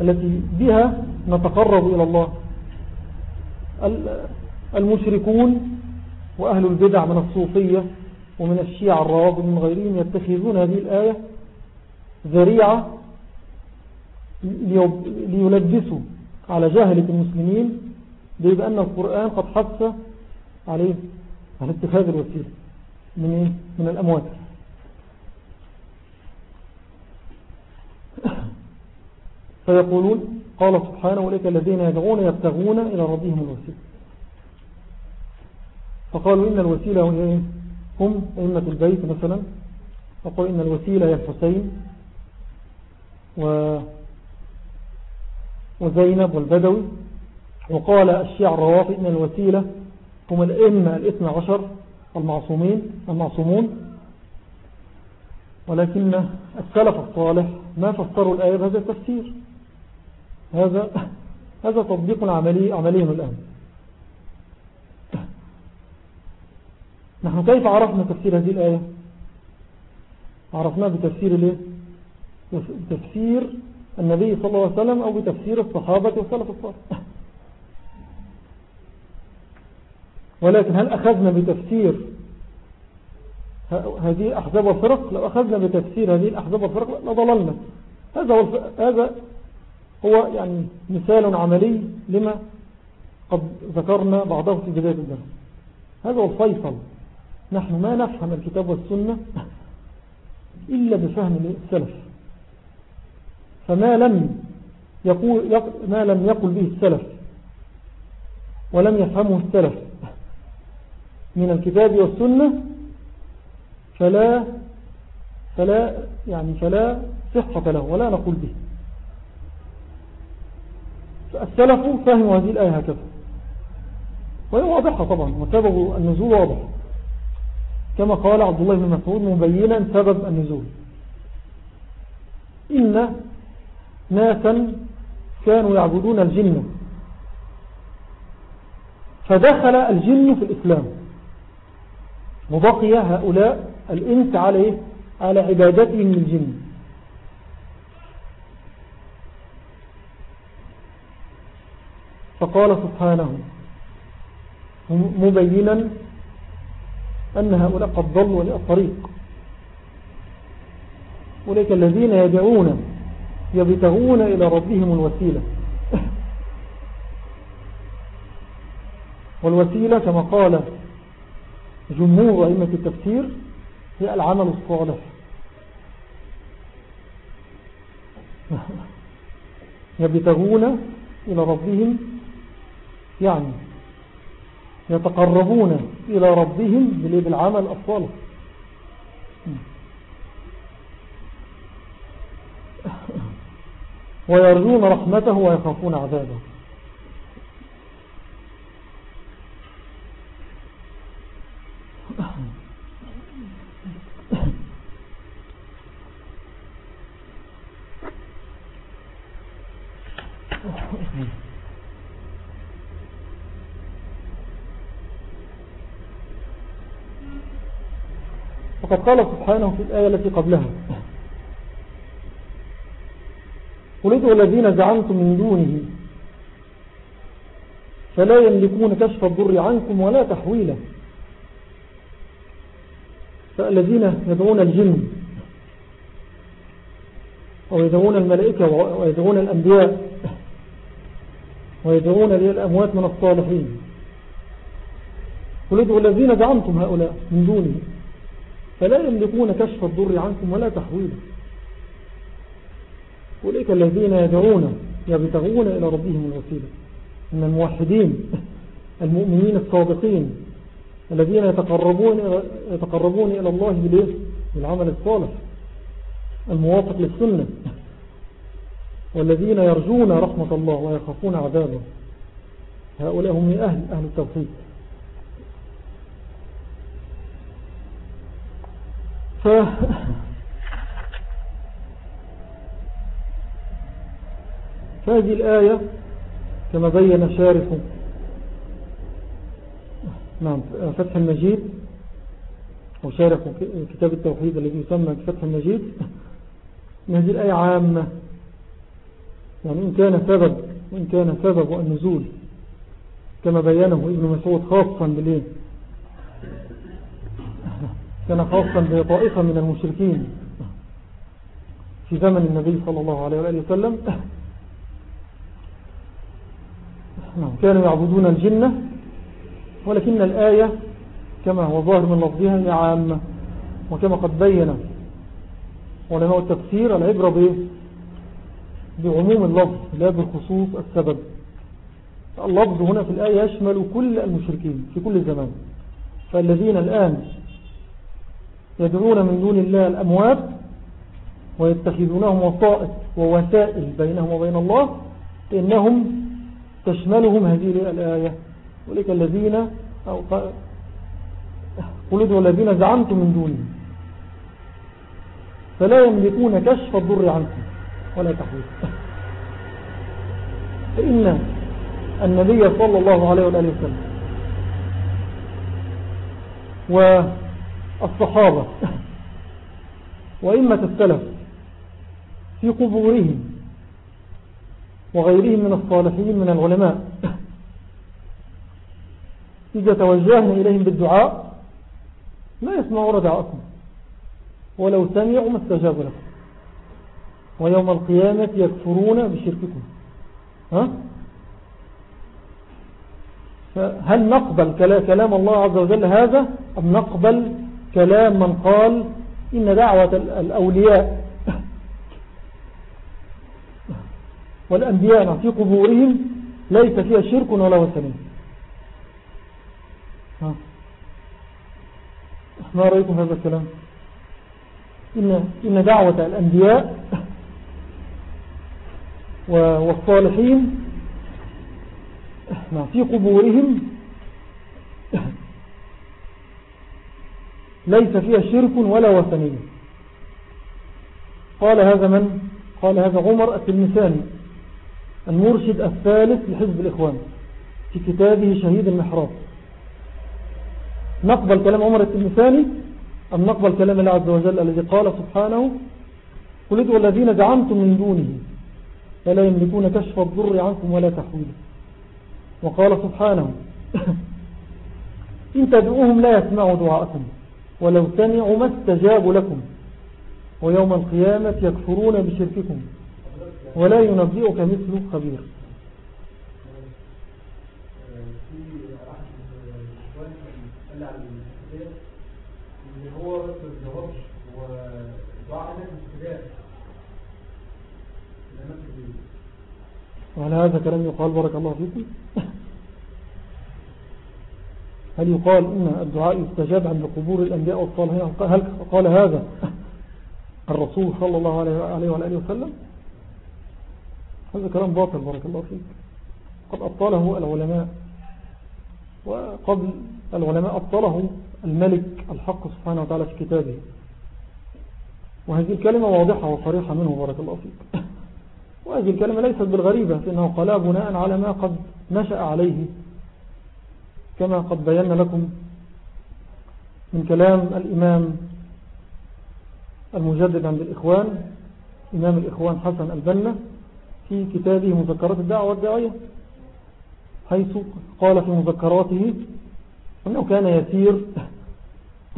التي بها نتقرب إلى الله المشركون وأهل البدع من الصوفية ومن الشيعة الرواب من غيرهم يتخذون هذه الآية ذريعة ليلبسوا على جاهلة المسلمين بأن القرآن قد حث عليه على اتخاذ الوسيلة من, إيه؟ من الأموات فيقولون قال سبحانه وليك الذين يدعون يبتغون إلى ربهم الوسيل فقالوا إن الوسيلة هم أئمة البيت مثلا. فقالوا إن الوسيلة هي الحسين و وزينب والبدوي. وقال الشيع الروافي إن الوسيلة هم الأئمة الاثنى عشر المعصومين المعصومون. ولكن السلف الصالح ما فسروا الآية بهذا التفسير. هذا هذا تطبيق عملي عملي الآن. نحن كيف عرفنا تفسير هذه الآية؟ عرفناه بتفسير ليه؟ بتفسير النبي صلى الله عليه وسلم أو بتفسير الصحابة والسلف الصالح. ولكن هل أخذنا بتفسير هذه الأحزاب والفرق لو أخذنا بتفسير هذه الأحزاب والفرق لضللنا. هذا هو, هذا هو يعني مثال عملي لما قد ذكرنا بعضه في بداية الدرس. هذا هو الفيصل. نحن ما نفهم الكتاب والسنة إلا بفهم السلف. فما لم يقول ما لم يقل به السلف ولم يفهمه السلف من الكتاب والسنة فلا فلا يعني فلا صحة له ولا نقول به. السلف فهموا هذه الآية هكذا. وهي واضحة طبعا وسبب النزول واضح. كما قال عبد الله بن مسعود مبينا سبب النزول. إن ناسا كانوا يعبدون الجن. فدخل الجن في الإسلام. وبقي هؤلاء الإنس على على عبادتهم للجن. فقال سبحانه مبينا أن هؤلاء قد ضلوا الطريق. أولئك الذين يدعون يبتغون إلى ربهم الوسيلة. والوسيلة كما قال جمهور أئمة التفسير هي العمل الصالح. يبتغون إلى ربهم يعني يتقربون إلى ربهم بالعمل الصالح. (laughs) ويرجون رحمته ويخافون عذابه. وقد قال سبحانه في الآية التي قبلها. قل ادعوا الذين زعمتم من دونه فلا يملكون كشف الضر عنكم ولا تحويله فالذين يدعون الجن ويدعون الملائكة ويدعون الأنبياء ويدعون الأموات من الصالحين. قل ادعوا الذين زعمتم هؤلاء من دونه. فلا يملكون كشف الضر عنكم ولا تحويله. أولئك الذين يدعون يبتغون إلى ربهم الوسيلة. من الموحدين المؤمنين الصادقين الذين يتقربون, يتقربون إلى الله بالعمل الصالح الموافق للسنة. والذين يرجون رحمة الله ويخافون عذابه. هؤلاء هم أهل, أهل التوحيد. ف فهذه الآية كما بين شارح نعم فتح المجيد وشارح كتاب التوحيد الذي يسمى فتح المجيد. هذه الآية عامة. يعني إن كان سبب وإن كان سبب النزول كما بينه ابن مسعود خاصا بالإيه؟ كان خاصا بطائفة من المشركين في زمن النبي صلى الله عليه وآله وسلم. نعم، كانوا يعبدون الجنة ولكن الآية كما هو ظاهر من لفظها هي عامة وكما قد بين علماء التفسير العبرة به بعموم اللفظ لا بخصوص السبب. اللفظ هنا في الآية يشمل كل المشركين في كل زمان فالذين الآن يدعون من دون الله الأموات ويتخذونهم وسائط ووسائل بينهم وبين الله إنهم تشملهم هذه الآية. ولك الذين أو قلدوا الذين زعمتم من دونه فلا يملكون كشف الضر عنكم ولا تحويل. (laughs) فإن النبي صلى الله عليه وآله وسلم والصحابة وإمة السلف في قبورهم وغيرهم من الصالحين من العلماء. إذا توجهنا إليهم بالدعاء لا يسمعوا ردعكم ولو سمعوا ما استجابوا لكم. ويوم القيامة يكفرون بشرككم. ها؟ فهل نقبل كلام الله عز وجل هذا أم نقبل كلام من قال إن دعوة الأولياء والأنبياء في قبورهم ليس فيها شرك ولا وثنين ما رأيكم هذا الكلام؟ إن, إن دعوة الأنبياء والصالحين في قبورهم ليس فيها شرك ولا وثنية. قال هذا من؟ قال هذا عمر التلمساني المرشد الثالث لحزب الإخوان في كتابه شهيد المحراب. نقبل كلام عمر التلمساني أم نقبل كلام الله عز وجل الذي قال سبحانه قل ادعوا الذين زعمتم من دونه فلا يملكون كشف الضر عنكم ولا تحويله. وقال سبحانه إن تدعوهم لا يسمعوا دعاءكم. ولو سمعوا ما استجابوا لكم ويوم القيامة يكفرون بشرككم ولا ينبئك مثل خبير. هو بس الجوابش ودعاء الناس وعلى هذا كلام يقال بارك الله فيكم. (laughs) هل يقال إن الدعاء يستجاب عند قبور الأنبياء والصالحين؟ هل قال هذا الرسول صلى الله عليه وعلى آله وسلم؟ هذا كلام باطل بارك الله فيك. قد أبطاله العلماء وقبل العلماء أبطاله الملك الحق سبحانه وتعالى في كتابه. وهذه الكلمة واضحة وصريحة منه بارك الله فيك. وهذه الكلمة ليست بالغريبة فإنه قال بناء على ما قد نشأ عليه. كما قد بينا لكم من كلام الإمام المجدد عند الإخوان إمام الإخوان حسن البنا في كتابه مذكرات الدعوة والدعية حيث قال في مذكراته أنه كان يسير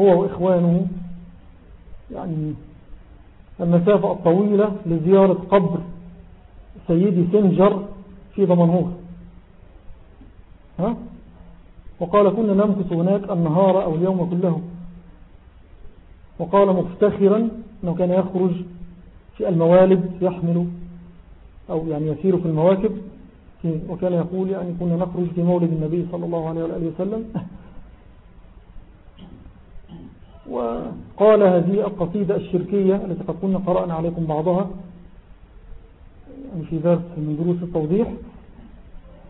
هو وإخوانه يعني المسافة الطويلة لزيارة قبر سيدي سنجر في ضمنهور ها؟ وقال كنا نمكث هناك النهار أو اليوم كله. وقال مفتخرا أنه كان يخرج في الموالد يحمل أو يعني يسير في المواكب. وكان يقول يعني كنا نخرج في مولد النبي صلى الله عليه وآله وسلم. وقال هذه القصيدة الشركية التي قد كنا قرأنا عليكم بعضها. يعني في درس من دروس التوضيح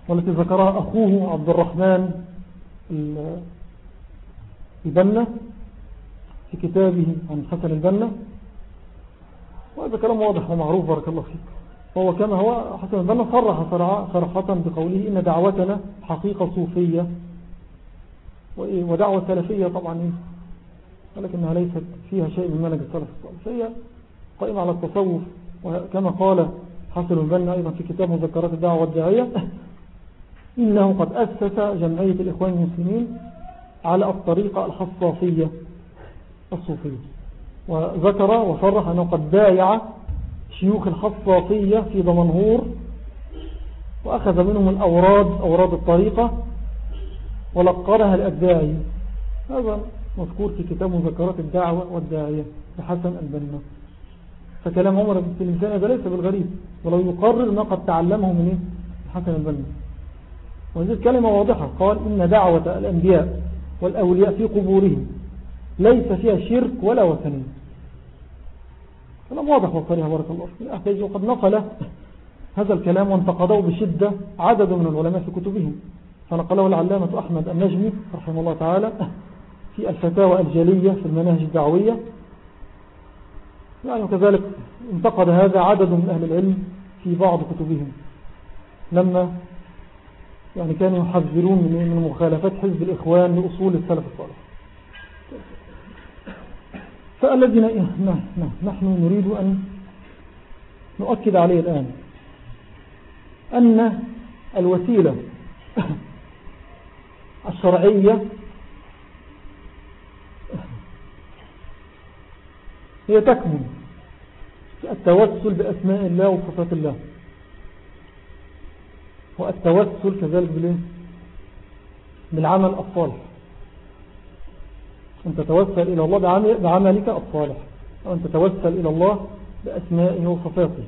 والتي ذكرها أخوه عبد الرحمن البنة في كتابه عن حسن البنة وهذا كلام واضح ومعروف بارك الله فيك. وهو كما هو حسن البنة صرح صراحة بقوله إن دعوتنا حقيقة صوفية. ودعوة سلفية طبعا. ولكنها ليست فيها شيء من منهج السلف الصالح. قائمة على التصوف. وكما قال حسن البنا أيضا في كتاب مذكرات الدعوة والدعية إنه قد أسس جمعية الإخوان المسلمين على الطريقة الحصافية الصوفية. وذكر وصرح أنه قد بايع شيوخ الحصافية في ضمنهور وأخذ منهم الأوراد أوراد الطريقة ولقرها الأداعي هذا مذكور في كتاب مذكرات الدعوة والداعية لحسن البنا. فكلام عمر بن سلمسان هذا ليس بالغريب ولو يقرر ما قد تعلمه من إيه؟ حسن البنا. وهذه الكلمة واضحة. قال إن دعوة الأنبياء والأولياء في قبورهم ليس فيها شرك ولا وثنين كلام واضح وصريح بارك الله فيك. وقد نقل هذا الكلام وانتقضوا بشدة عدد من العلماء في كتبهم. فنقله العلامة أحمد النجمي رحمه الله تعالى في الفتاوى الجلية في المناهج الدعوية. يعني وكذلك انتقد هذا عدد من أهل العلم في بعض كتبهم. لما يعني كانوا يحذرون من مخالفات حزب الإخوان لأصول السلف الصالح. فالذي نحن نريد أن نؤكد عليه الآن أن الوسيلة (coughs) الشرعية هي تكمن التوسل بأسماء الله وصفات الله. والتوسل كذلك بالإيه؟ بالعمل الصالح. أن تتوسل إلى الله بعملك الصالح. أو أن تتوسل إلى الله بأسمائه وصفاته.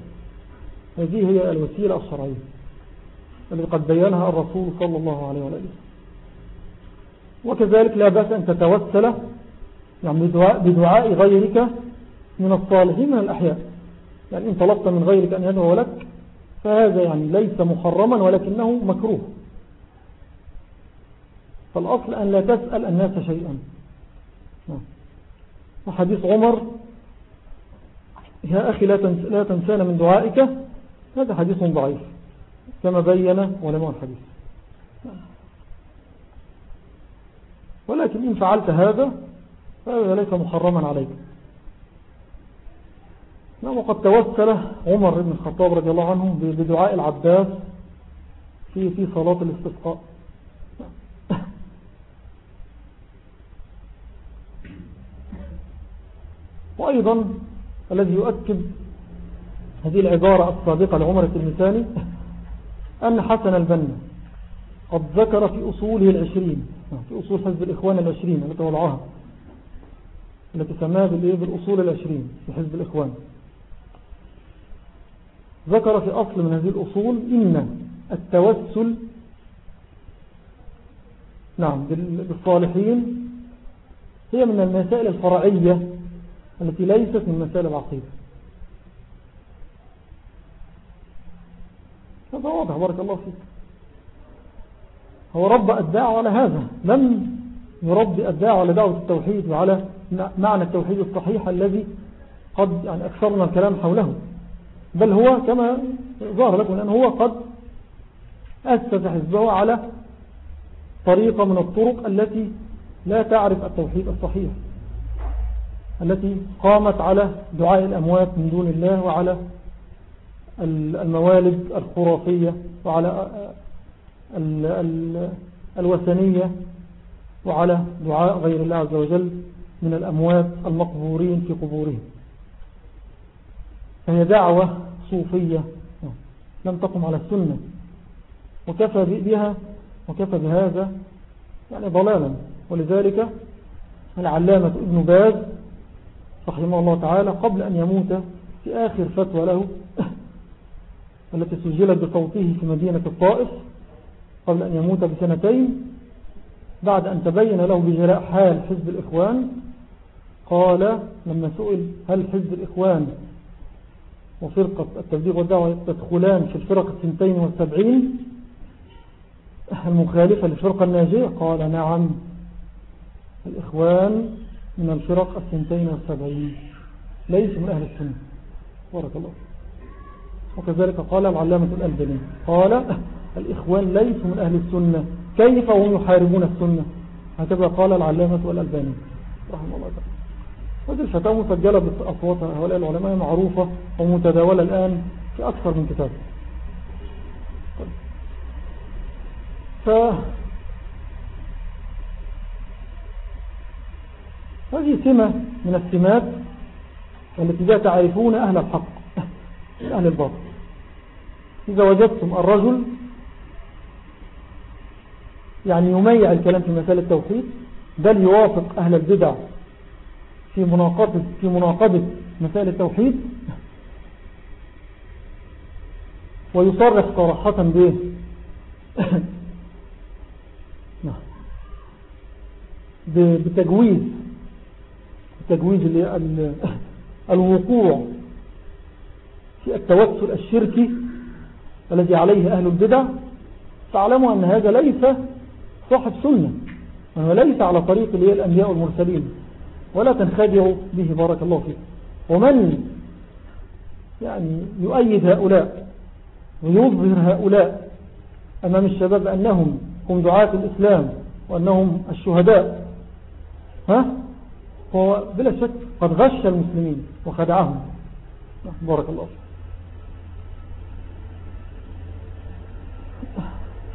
هذه هي الوسيلة الشرعية التي قد بيانها الرسول صلى الله عليه وسلم. وكذلك لا بأس أن تتوسل يعني بدعاء, بدعاء غيرك من الصالحين من الأحياء. يعني إن طلبت من غيرك أن يدعو لك فهذا يعني ليس محرما ولكنه مكروه. فالأصل أن لا تسأل الناس شيئا. وحديث عمر يا أخي لا تنسان من دعائك. هذا حديث ضعيف. كما بين علماء الحديث. ولكن إن فعلت هذا فهذا ليس محرما عليك. وقد توسل عمر بن الخطاب رضي الله عنه بدعاء العباس في في صلاة الاستسقاء. وأيضا الذي يؤكد هذه العبارة السابقة لعمر التلمساني أن حسن البنا قد ذكر في أصوله العشرين في أصول حزب الإخوان العشرين التي وضعها التي سماها بالأصول العشرين في حزب الإخوان. ذكر في أصل من هذه الأصول إن التوسل نعم بالصالحين هي من المسائل الفرعية التي ليست من مسائل العقيدة. هذا واضح بارك الله فيك. هو رب الدعوة على هذا لم يربي الدعوة على دعوة التوحيد وعلى معنى التوحيد الصحيح الذي قد يعني أكثرنا الكلام حوله. بل هو كما ظهر لكم أنه هو قد أسس حزبه على طريقة من الطرق التي لا تعرف التوحيد الصحيح التي قامت على دعاء الأموات من دون الله وعلى الموالد الخرافية وعلى الوثنية وعلى دعاء غير الله عز وجل من الأموات المقبورين في قبورهم. فهي دعوة صوفية لم تقم على السنة. وكفى بها وكفى بهذا يعني ضلالا. ولذلك العلامة ابن باز رحمه الله تعالى قبل أن يموت في آخر فتوى له التي سجلت بصوته في مدينة الطائف قبل أن يموت بسنتين بعد أن تبين له بجلاء حال حزب الإخوان قال لما سئل هل حزب الإخوان وفرقة التبليغ والدعوة تدخلان في الفرق السنتين والسبعين. المخالفة للفرقة الناجية قال نعم. الإخوان من الفرق السنتين والسبعين. ليس من أهل السنة. بارك الله وكذلك قال العلامة الألباني. قال الإخوان ليسوا من أهل السنة. كيف هم يحاربون السنة؟ هكذا قال العلامة الألباني. رحمه الله تعالى. هذه الفتاة مسجلة بأصوات هؤلاء العلماء معروفة ومتداولة الآن في أكثر من كتاب. ف هذه سمة من السمات التي جاء تعرفون أهل الحق أهل الباطل. إذا وجدتم الرجل يعني يميع الكلام في مسألة التوحيد بل يوافق أهل البدع في مناقضة في مناقضة مسائل التوحيد. ويصرح صراحة به. بتجويز تجويز الوقوع في التوسل الشركي الذي عليه أهل البدع. فاعلموا أن هذا ليس صاحب سنة وهو ليس على طريق الأنبياء والمرسلين. ولا تنخدعوا به بارك الله فيك. ومن يعني يؤيد هؤلاء ويظهر هؤلاء أمام الشباب أنهم هم دعاة الإسلام وأنهم الشهداء. ها؟ هو بلا شك قد غش المسلمين وخدعهم. بارك الله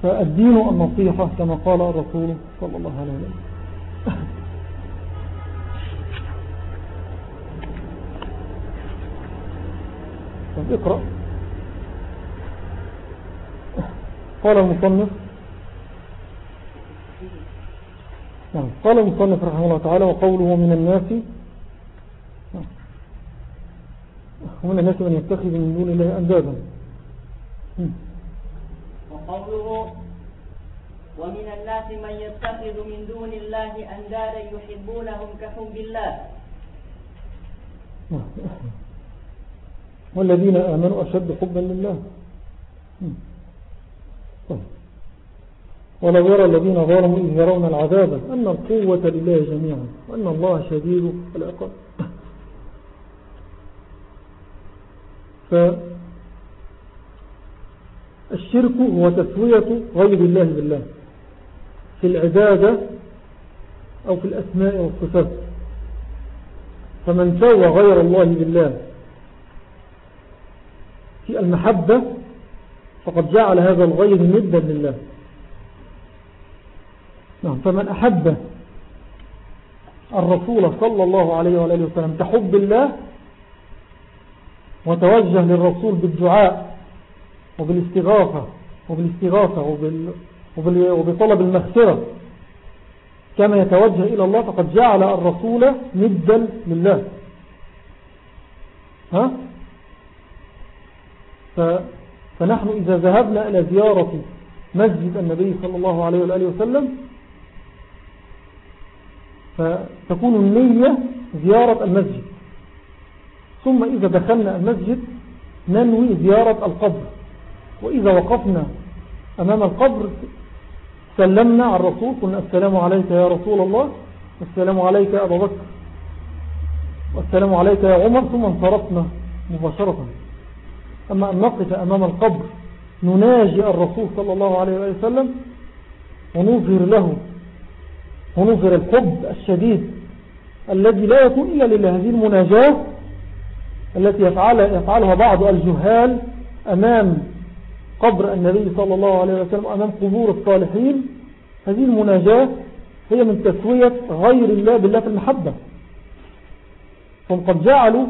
فالدين النصيحة كما قال الرسول صلى الله عليه وسلم. طب اقرأ. قال المصنف. نعم قال المصنف رحمه الله تعالى وقوله من الناس ومن الناس من يتخذ من دون الله أندادا. وقوله ومن الناس من يتخذ من دون الله أندادا يحبونهم كحب الله. والذين آمنوا أشد حبا لله. طيب. ولو يرى الذين ظلموا إذ يرون العذاب أن القوة لله جميعا وأن الله شديد العقاب. فالشرك هو تسوية غير الله بالله. في العبادة أو في الأسماء والصفات. فمن سوى غير الله بالله في المحبة فقد جعل هذا الغير ندا لله. نعم فمن أحب الرسول صلى الله عليه وآله وسلم تحب الله وتوجه للرسول بالدعاء وبالاستغاثة وبالاستغاثة وبال وبطلب المغفرة كما يتوجه إلى الله فقد جعل الرسول ندا لله. ها؟ فنحن إذا ذهبنا إلى زيارة مسجد النبي صلى الله عليه وآله وسلم فتكون النية زيارة المسجد. ثم إذا دخلنا المسجد ننوي زيارة القبر. وإذا وقفنا أمام القبر سلمنا على الرسول قلنا السلام عليك يا رسول الله السلام عليك يا أبا بكر والسلام عليك يا عمر ثم انصرفنا مباشرة. أما أن نقف أمام القبر نناجي الرسول صلى الله عليه وسلم ونظهر له ونظهر الحب الشديد الذي لا يكون إلا لله هذه المناجاة التي يفعل يفعلها بعض الجهال أمام قبر النبي صلى الله عليه وسلم أمام قبور الصالحين. هذه المناجاة هي من تسوية غير الله بالله في المحبة. فهم قد جعلوا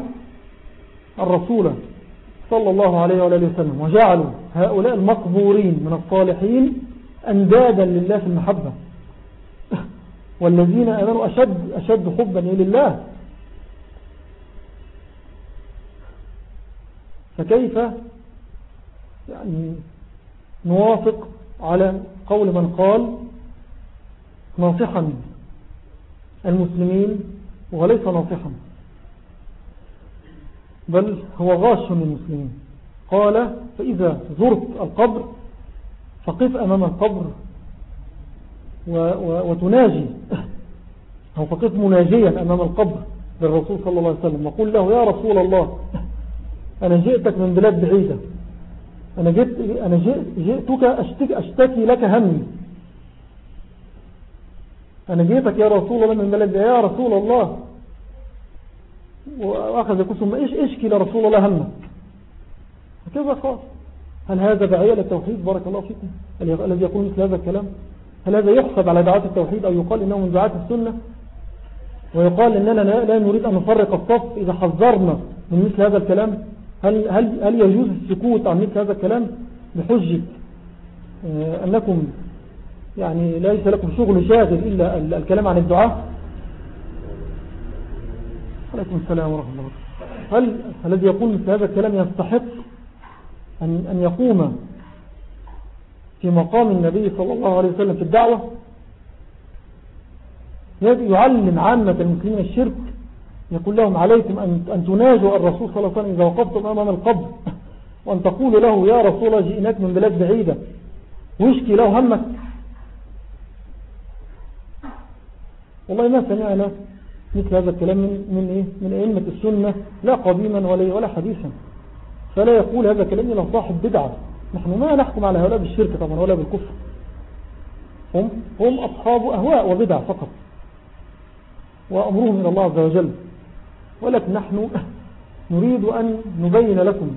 الرسول صلى الله عليه وآله وسلم وجعلوا هؤلاء المقبورين من الصالحين أندادا لله في المحبة. (laughs) والذين أمنوا أشد, أشد حبا لله فكيف يعني نوافق على قول من قال ناصحا المسلمين وليس ناصحا؟ بل هو غاش من المسلمين. قال فإذا زرت القبر فقف أمام القبر وتناجي. أو فقف مناجيا أمام القبر للرسول صلى الله عليه وسلم. وقل له يا رسول الله أنا جئتك من بلاد بعيدة. أنا, جئت أنا جئتك أشتكي, أشتكي لك همي. أنا جئتك يا رسول الله من بلاد يا رسول الله وأخذ يقول ثم إيش إشكي لرسول الله همك هكذا قال. هل هذا دعية للتوحيد؟ بارك الله فيكم. الذي يقول مثل هذا الكلام؟ هل هذا يحسب على دعاة التوحيد أو يقال إنه من دعاة السنة؟ ويقال إننا لا نريد أن نفرق الصف إذا حذرنا من مثل هذا الكلام. هل, هل, هل يجوز السكوت عن مثل هذا الكلام؟ بحجة آه، أنكم يعني ليس لكم شغل شاغل إلا الكلام عن الدعاء. عليكم السلام ورحمة الله. هل الذي يقول مثل هذا الكلام يستحق أن, أن يقوم في مقام النبي صلى الله عليه وسلم في الدعوة؟ يعلم عامة المسلمين الشرك يقول لهم عليكم أن تناجوا الرسول صلى الله عليه وسلم إذا وقفتم أمام القبر وأن تقولوا له يا رسول جئناك من بلاد بعيدة ويشكي له همك. والله ما سمعنا. مثل هذا الكلام من, من, إيه؟ من أئمة السنة لا قديما ولا, ولا حديثا. فلا يقول هذا الكلام إلا صاحب بدعة نحن ما نحكم على هؤلاء بالشرك طبعا ولا بالكفر. هم, هم أصحاب أهواء وبدع فقط. وأمرهم إلى الله عز وجل. ولكن نحن نريد أن نبين لكم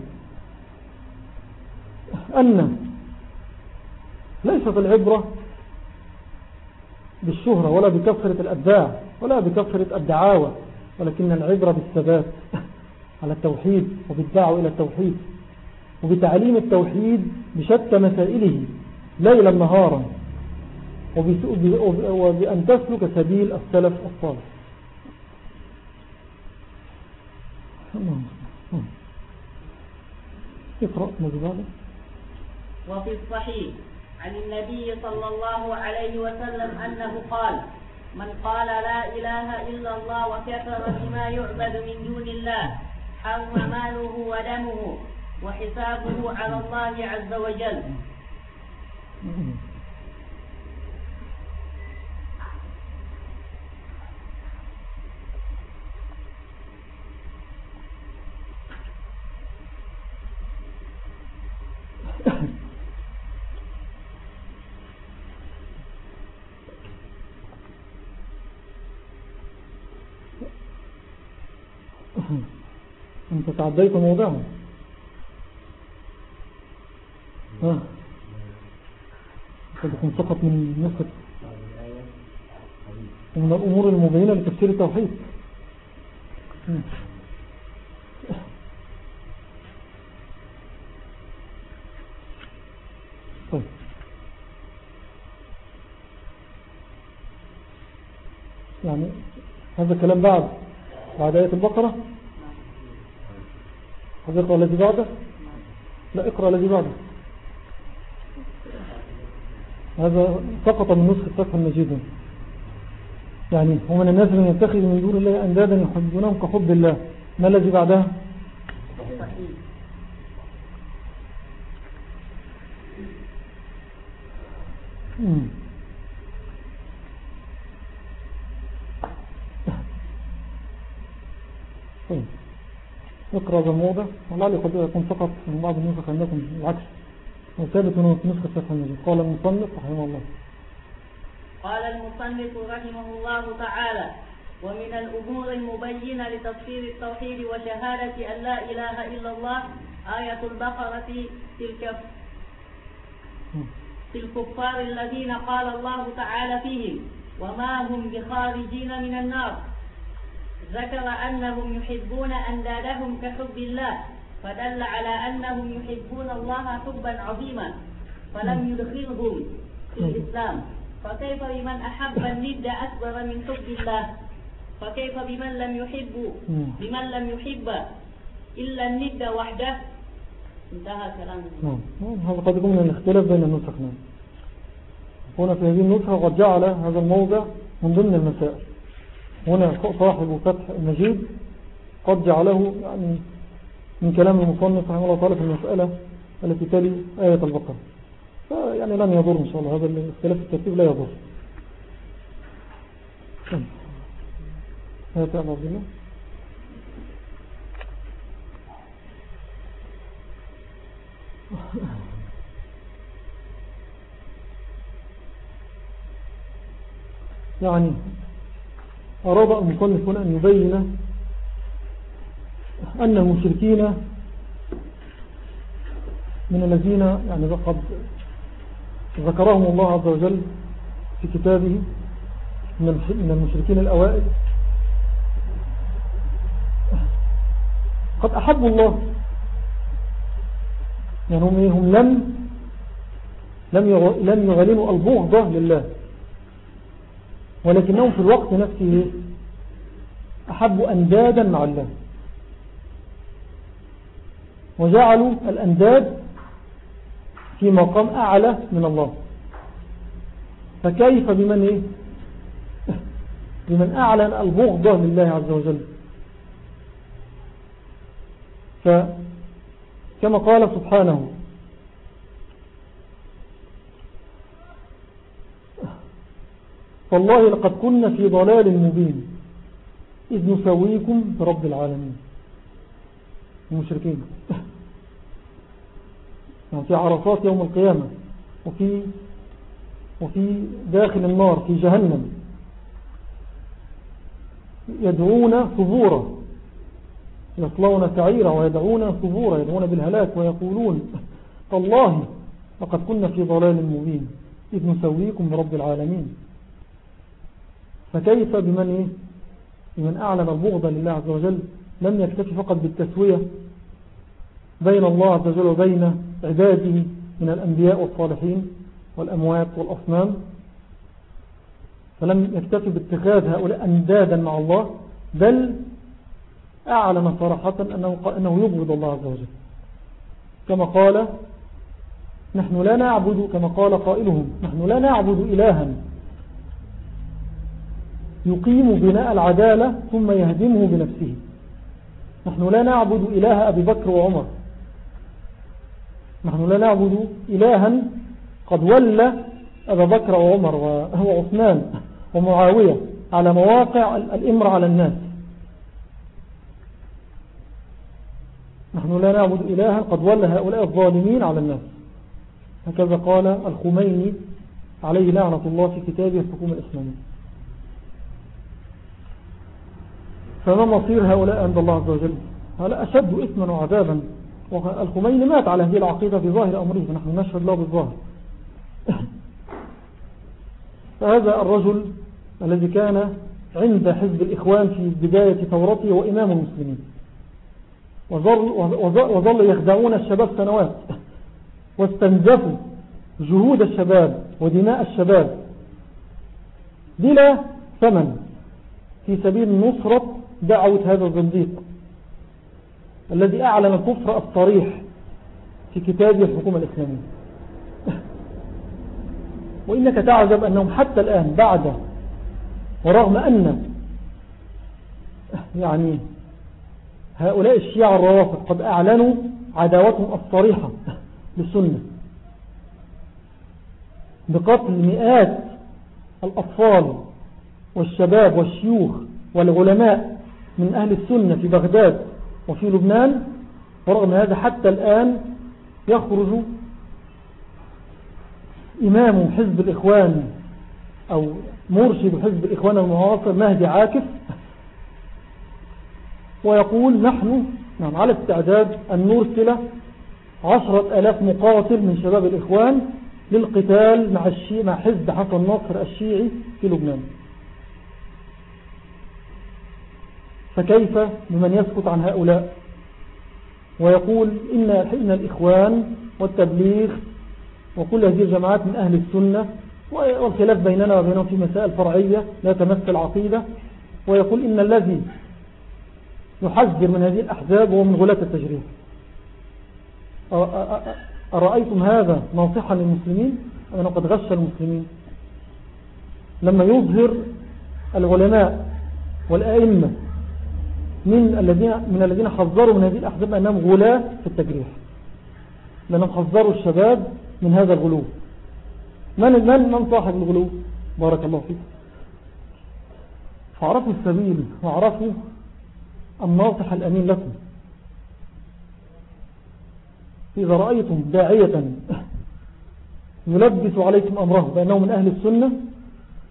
أن ليست العبرة بالشهرة ولا بكثرة الأبداع ولا بكثرة الدعاوى ولكن العبرة بالثبات على التوحيد وبالدعوة إلى التوحيد وبتعليم التوحيد بشتى مسائله ليلا نهارا وبأن تسلك سبيل السلف الصالح. اقرأ مجمالك وفي الصحيح عن النبي صلى الله عليه وسلم أنه قال من قال لا إله إلا الله وكفر بما يعبد من دون الله حرم ماله ودمه وحسابه على الله عز وجل. تعديت موضعه ها. قد يكون سقط من نسخة ومن الأمور المبينة لتفسير التوحيد. طيب. يعني هذا الكلام بعد بعد آية البقرة. اقرأ الذي بعده؟ لا اقرأ الذي بعده. هذا سقط من نسخة فتح المجيد. يعني ومن الناس من يتخذ من دون الله أندادا يحبونهم كحب الله. ما الذي بعدها طيب الموضع والله لي قد يكون فقط من بعض النسخ عندكم العكس. وثابت من نسخة المجيد قال المصنف رحمه الله. قال المصنف رحمه الله تعالى ومن الأمور المبينة لتفسير التوحيد وشهادة أن لا إله إلا الله آية البقرة تلك في الكفار الذين قال الله تعالى فيهم وما هم بخارجين من النار. ذكر أنهم يحبون أندادهم كحب الله فدل على أنهم يحبون الله حبا عظيما فلم يدخلهم في الإسلام. فكيف بمن أحب الند أكبر من حب الله؟ فكيف بمن لم يحب؟ بمن لم يحب إلا الند وحده؟ انتهى كلامه نعم قد يكون من الاختلاف بين النسخ. نعم. هنا في هذه النسخة قد جعل هذا الموضع من ضمن المسائل. هنا صاحب فتح المجيد قد جعله يعني من كلام المصنف رحمه الله تعالى في المسألة التي تلي آية البقرة. فيعني لن يضر إن شاء الله. هذا الاختلاف الترتيب لا يضر. هذا عبد الله. يعني أراد المصنف هنا أن يبين أن المشركين من الذين يعني قد ذكرهم الله عز وجل في كتابه من المشركين الأوائل. قد أحبوا الله. يعني هم, هم لم لم يغلنوا البغضة لله. ولكنهم في الوقت نفسه أحبوا أندادا مع الله. وجعلوا الأنداد في مقام أعلى من الله. فكيف بمن إيه؟ (laughs) لمن أعلن البغضة لله عز وجل. فكما قال سبحانه فالله لقد كنا في ضلال مبين. إذ نسويكم برب العالمين. المشركين. (laughs) يعني في عرصات يوم القيامة وفي وفي داخل النار في جهنم يدعون ثبورا. يطلون سعيرا ويدعون ثبورا يدعون بالهلاك ويقولون (laughs) تالله لقد كنا في ضلال مبين. إذ نسويكم برب العالمين. فكيف بمن إيه؟ بمن أعلن البغض لله عز وجل؟ لم يكتفي فقط بالتسوية بين الله عز وجل وبين عباده من الأنبياء والصالحين والأموات والأصنام؟ فلم يكتفي باتخاذ هؤلاء أندادا مع الله بل أعلن صراحة أنه, أنه يبغض الله عز وجل. كما قال نحن لا نعبد كما قال قائلهم نحن لا نعبد إلها يقيم بناء العدالة ثم يهدمه بنفسه. نحن لا نعبد إله أبي بكر وعمر. نحن لا نعبد إلها قد ولى أبا بكر وعمر وهو عثمان ومعاوية على مواقع الإمر على الناس. نحن لا نعبد إلها قد ولى هؤلاء الظالمين على الناس. هكذا قال الخميني عليه لعنة الله في كتابه الحكومة الإسلامية فما مصير هؤلاء عند الله عز وجل؟ هؤلاء أشد إثما وعذابا. والخميني مات على هذه العقيدة في ظاهر أمره فنحن نشهد له بالظاهر. (coughs) فهذا الرجل الذي كان عند حزب الإخوان في بداية ثورته وإمام المسلمين. وظل, وظل يخدعون الشباب سنوات. (coughs) واستنزفوا جهود الشباب ودماء الشباب بلا ثمن في سبيل نصرة دعوة هذا الزنديق الذي أعلن الكفر الصريح في كتابه الحكومة الإسلامية. (laughs) وإنك تعجب أنهم حتى الآن بعد ورغم أن (laughs) يعني هؤلاء الشيعة الروافض قد أعلنوا عداوتهم الصريحة (laughs) للسنة بقتل مئات الأطفال والشباب والشيوخ والعلماء من أهل السنة في بغداد وفي لبنان ورغم هذا حتى الآن يخرج إمام حزب الإخوان أو مرشد حزب الإخوان المعاصر مهدي عاكف ويقول نحن نعم على استعداد أن نرسل عشرة ألاف مقاتل من شباب الإخوان للقتال مع. مع حزب حسن ناصر الشيعي في لبنان فكيف بمن يسكت عن هؤلاء؟ ويقول إن, إن الإخوان والتبليغ وكل هذه الجماعات من أهل السنة والخلاف بيننا وبينهم في مسائل فرعية لا تمثل عقيدة. ويقول إن الذي يحذر من هذه الأحزاب هو من غلاة التجريح. أرأيتم هذا ناصحا للمسلمين أنه قد غش المسلمين؟ لما يظهر العلماء والأئمة من الذين من الذين حذروا من هذه الأحزاب أنهم غلاة في التجريح. لأنهم حذروا الشباب من هذا الغلو. من من من صاحب الغلو؟ بارك الله فيك. فعرفوا السبيل وعرفوا الناصح الأمين لكم. إذا رأيتم داعية يلبس عليكم أمره بأنه من أهل السنة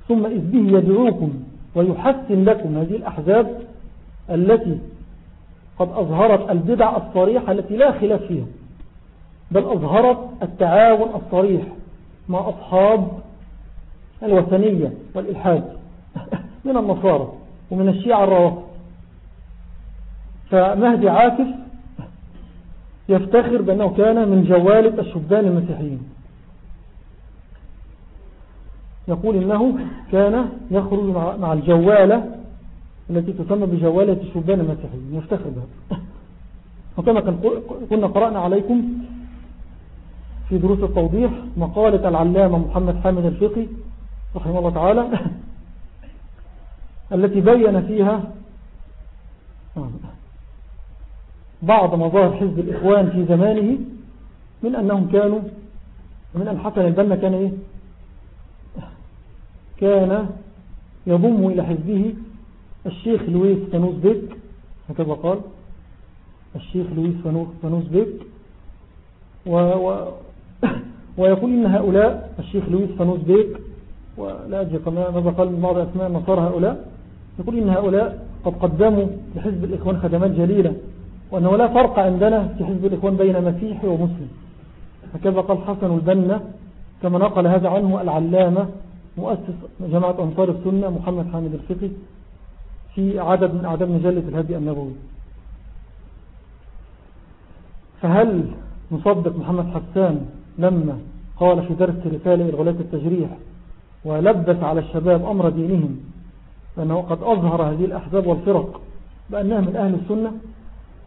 ثم إذ به يدعوكم ويحسن لكم هذه الأحزاب التي قد أظهرت البدع الصريحة التي لا خلاف فيها بل أظهرت التعاون الصريح مع أصحاب الوثنية والإلحاد (laughs) من النصارى ومن الشيعة الروافض. فمهدي عاكف يفتخر بأنه كان من جوالة الشبان المسيحيين. يقول إنه كان يخرج مع الجوالة التي تسمى بجوالة الشبان المسيحيين يفتخر بها. (laughs) وكما كنا قرأنا عليكم في دروس التوضيح مقالة العلامة محمد حامد الفقي رحمه الله تعالى (laughs) التي بين فيها بعض مظاهر حزب الإخوان في زمانه من أنهم كانوا من أن حسن البنا كان إيه؟ كان يضم إلى حزبه الشيخ لويس فانوس بيك هكذا قال. الشيخ لويس فانوس بيك. و و (coughs) ويقول إن هؤلاء الشيخ لويس فانوس بيك ولا أدري ماذا قال بعض أسماء النصارى هؤلاء؟ يقول إن هؤلاء قد قدموا لحزب الإخوان خدمات جليلة وأنه لا فرق عندنا في حزب الإخوان بين مسيحي ومسلم. هكذا قال حسن البنا كما نقل هذا عنه العلامة مؤسس جماعة أنصار السنة محمد حامد الفقي في عدد من أعداد مجلة الهدي النبوي. فهل نصدق محمد حسان لما قال في درس رسالة الغلاة التجريح ولبس على الشباب أمر دينهم لأنه قد أظهر هذه الأحزاب والفرق بأنها من أهل السنة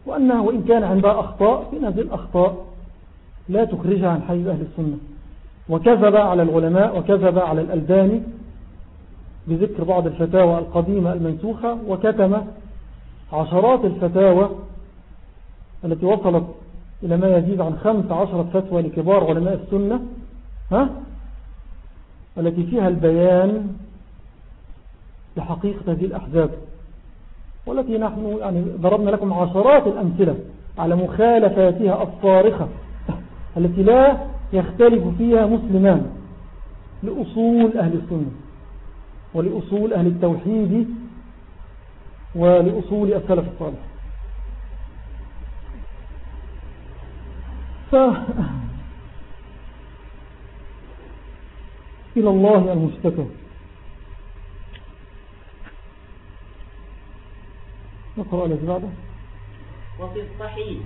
وأنها وإن كان عندها أخطاء فإن هذه الأخطاء لا تخرجها عن حي أهل السنة. وكذب على العلماء وكذب على الألباني بذكر بعض الفتاوى القديمة المنسوخة وكتم عشرات الفتاوى التي وصلت إلى ما يزيد عن خمس عشرة فتوى لكبار علماء السنة ها؟ التي فيها البيان لحقيقة هذه الأحزاب والتي نحن يعني ضربنا لكم عشرات الأمثلة على مخالفاتها الصارخة التي لا يختلف فيها مسلمان لأصول أهل السنة ولأصول أهل التوحيد ولأصول السلف الصالح. ف... (laughs) إلى الله المشتكى. نقرأ الذي بعده وفي الصحيح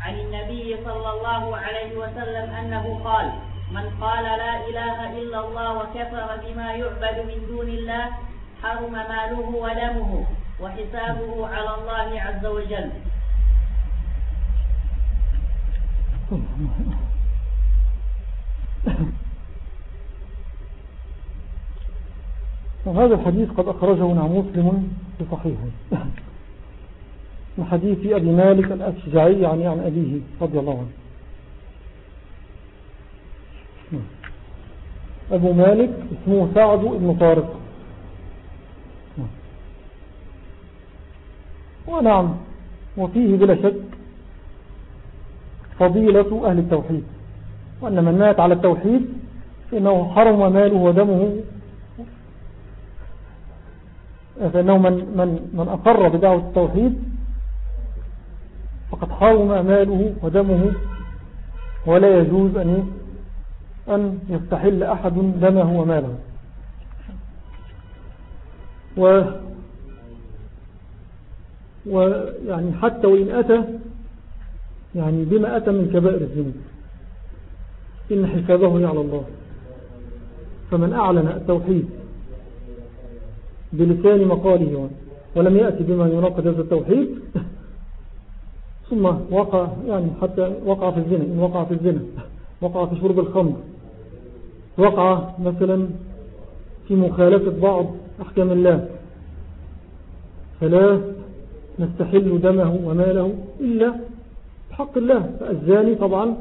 عن النبي صلى الله عليه وسلم أنه قال من قال لا إله إلا الله وكفر بما يعبد من دون الله حرم ماله ودمه وحسابه على الله عز وجل. هذا الحديث قد أخرجه مع مسلم في صحيحه. من حديث أبي مالك الأشجعي يعني عن أبيه رضي الله عنه. أبو مالك اسمه سعد بن طارق. ونعم وفيه بلا شك فضيلة أهل التوحيد وأن من مات على التوحيد فإنه حرم ماله ودمه. فإنه من, من, من أقر بدعوة التوحيد فقد حرم ماله ودمه ولا يجوز أن أن يستحل أحد دمه وماله و ويعني حتى وإن أتى يعني بما أتى من كبائر الذنوب. إن حسابه على الله. فمن أعلن التوحيد بلسان مقاله ولم يأتي بما يناقض هذا التوحيد ثم وقع يعني حتى وقع في الزنا وقع في الزنا وقع في شرب الخمر. وقع مثلا في مخالفة بعض أحكام الله. فلا نستحل دمه وماله إلا بحق الله. فالزاني طبعا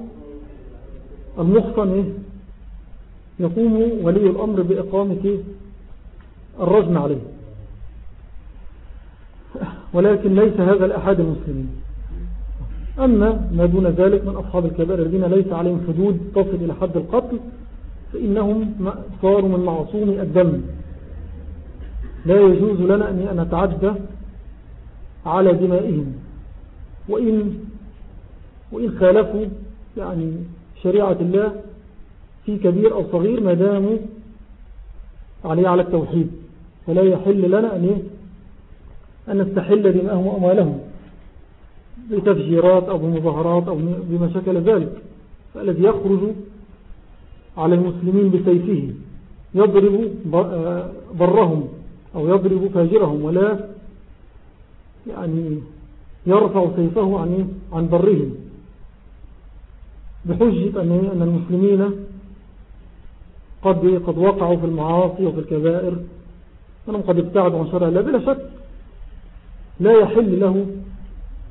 المخصن إيه؟ يقوم ولي الأمر بإقامة الرجم عليه. ولكن ليس هذا الأحد المسلمين. أما ما دون ذلك من أصحاب الكبائر الذين ليس عليهم حدود تصل إلى حد القتل فإنهم صاروا من معصوم الدم. لا يجوز لنا أن نتعدى على دمائهم. وإن, وإن خالفوا يعني شريعة الله في كبير أو صغير ما داموا عليه على التوحيد. فلا يحل لنا أن, أن نستحل دماءهم وأموالهم بتفجيرات أو بمظاهرات أو بما شكل ذلك. فالذي يخرج على المسلمين بسيفه يضرب برهم أو يضرب فاجرهم ولا يعني يرفع سيفه عن عن برهم. بحجة أن المسلمين قد قد وقعوا في المعاصي وفي الكبائر أنهم قد ابتعدوا عن شرع الله بلا شك لا يحل له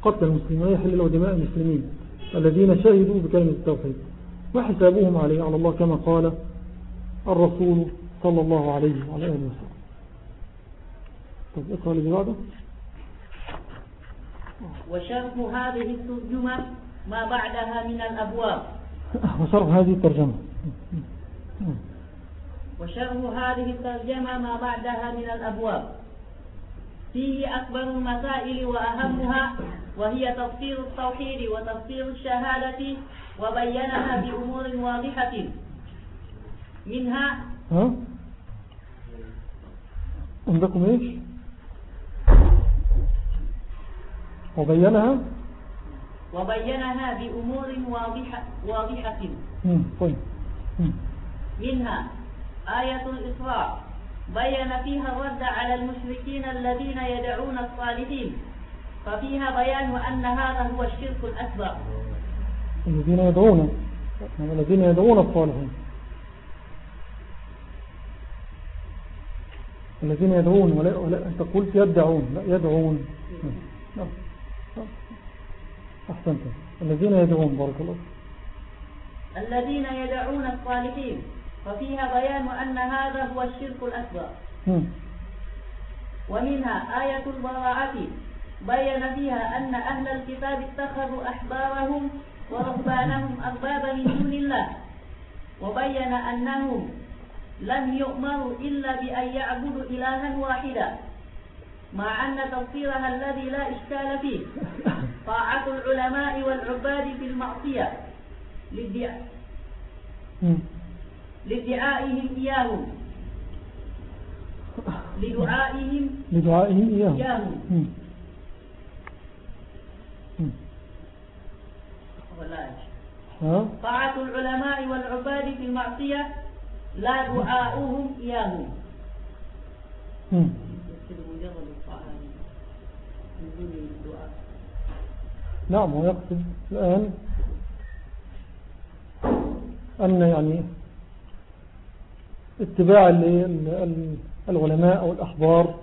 قتل المسلمين ولا يحل له دماء المسلمين الذين شهدوا بكلمة التوحيد. وحسابهم عليه على الله كما قال الرسول صلى الله عليه وعلى آله وسلم. طب اقرأ اللي بعده. وشرح هذه الترجمة ما بعدها من الأبواب. (laughs) وشرح هذه الترجمة. وشرح هذه الترجمة ما بعدها من الأبواب. فيه أكبر المسائل وأهمها وهي تفسير التوحيد وتفسير الشهادة وبينها بأمور واضحة منها ها عندكم إيش وبينها وبينها بأمور واضحة, واضحة. طيب. منها آية الإسراء بين فيها الرد على المشركين الذين يدعون الصالحين ففيها بيان أن هذا هو الشرك الأكبر الذين يدعون الذين يدعون الصالحين. الذين يدعون ولا, ولا أنت قلت يدعون لا يدعون. نعم. أحسنت. الذين يدعون بارك الله الذين يدعون الصالحين. ففيها بيان أن هذا هو الشرك الأكبر. ومنها آية البراءة. بين فيها أن أهل الكتاب اتخذوا أحبارهم ورهبانهم أربابا من دون الله وبين أنهم لم يؤمروا إلا بأن يعبدوا إلها واحدا مع أن تفسيرها الذي لا إشكال فيه. طاعة العلماء والعباد في المعصية للدعاء. لدعائهم إياهم. لدعائهم لدعائهم إياه إياهم مم. مم. ولا ها طاعة العلماء والعباد في المعصية لا دعاؤهم إياهم. نعم هو يقصد الآن أن يعني اتباع ال- ال- ال- العلماء أو الأحبار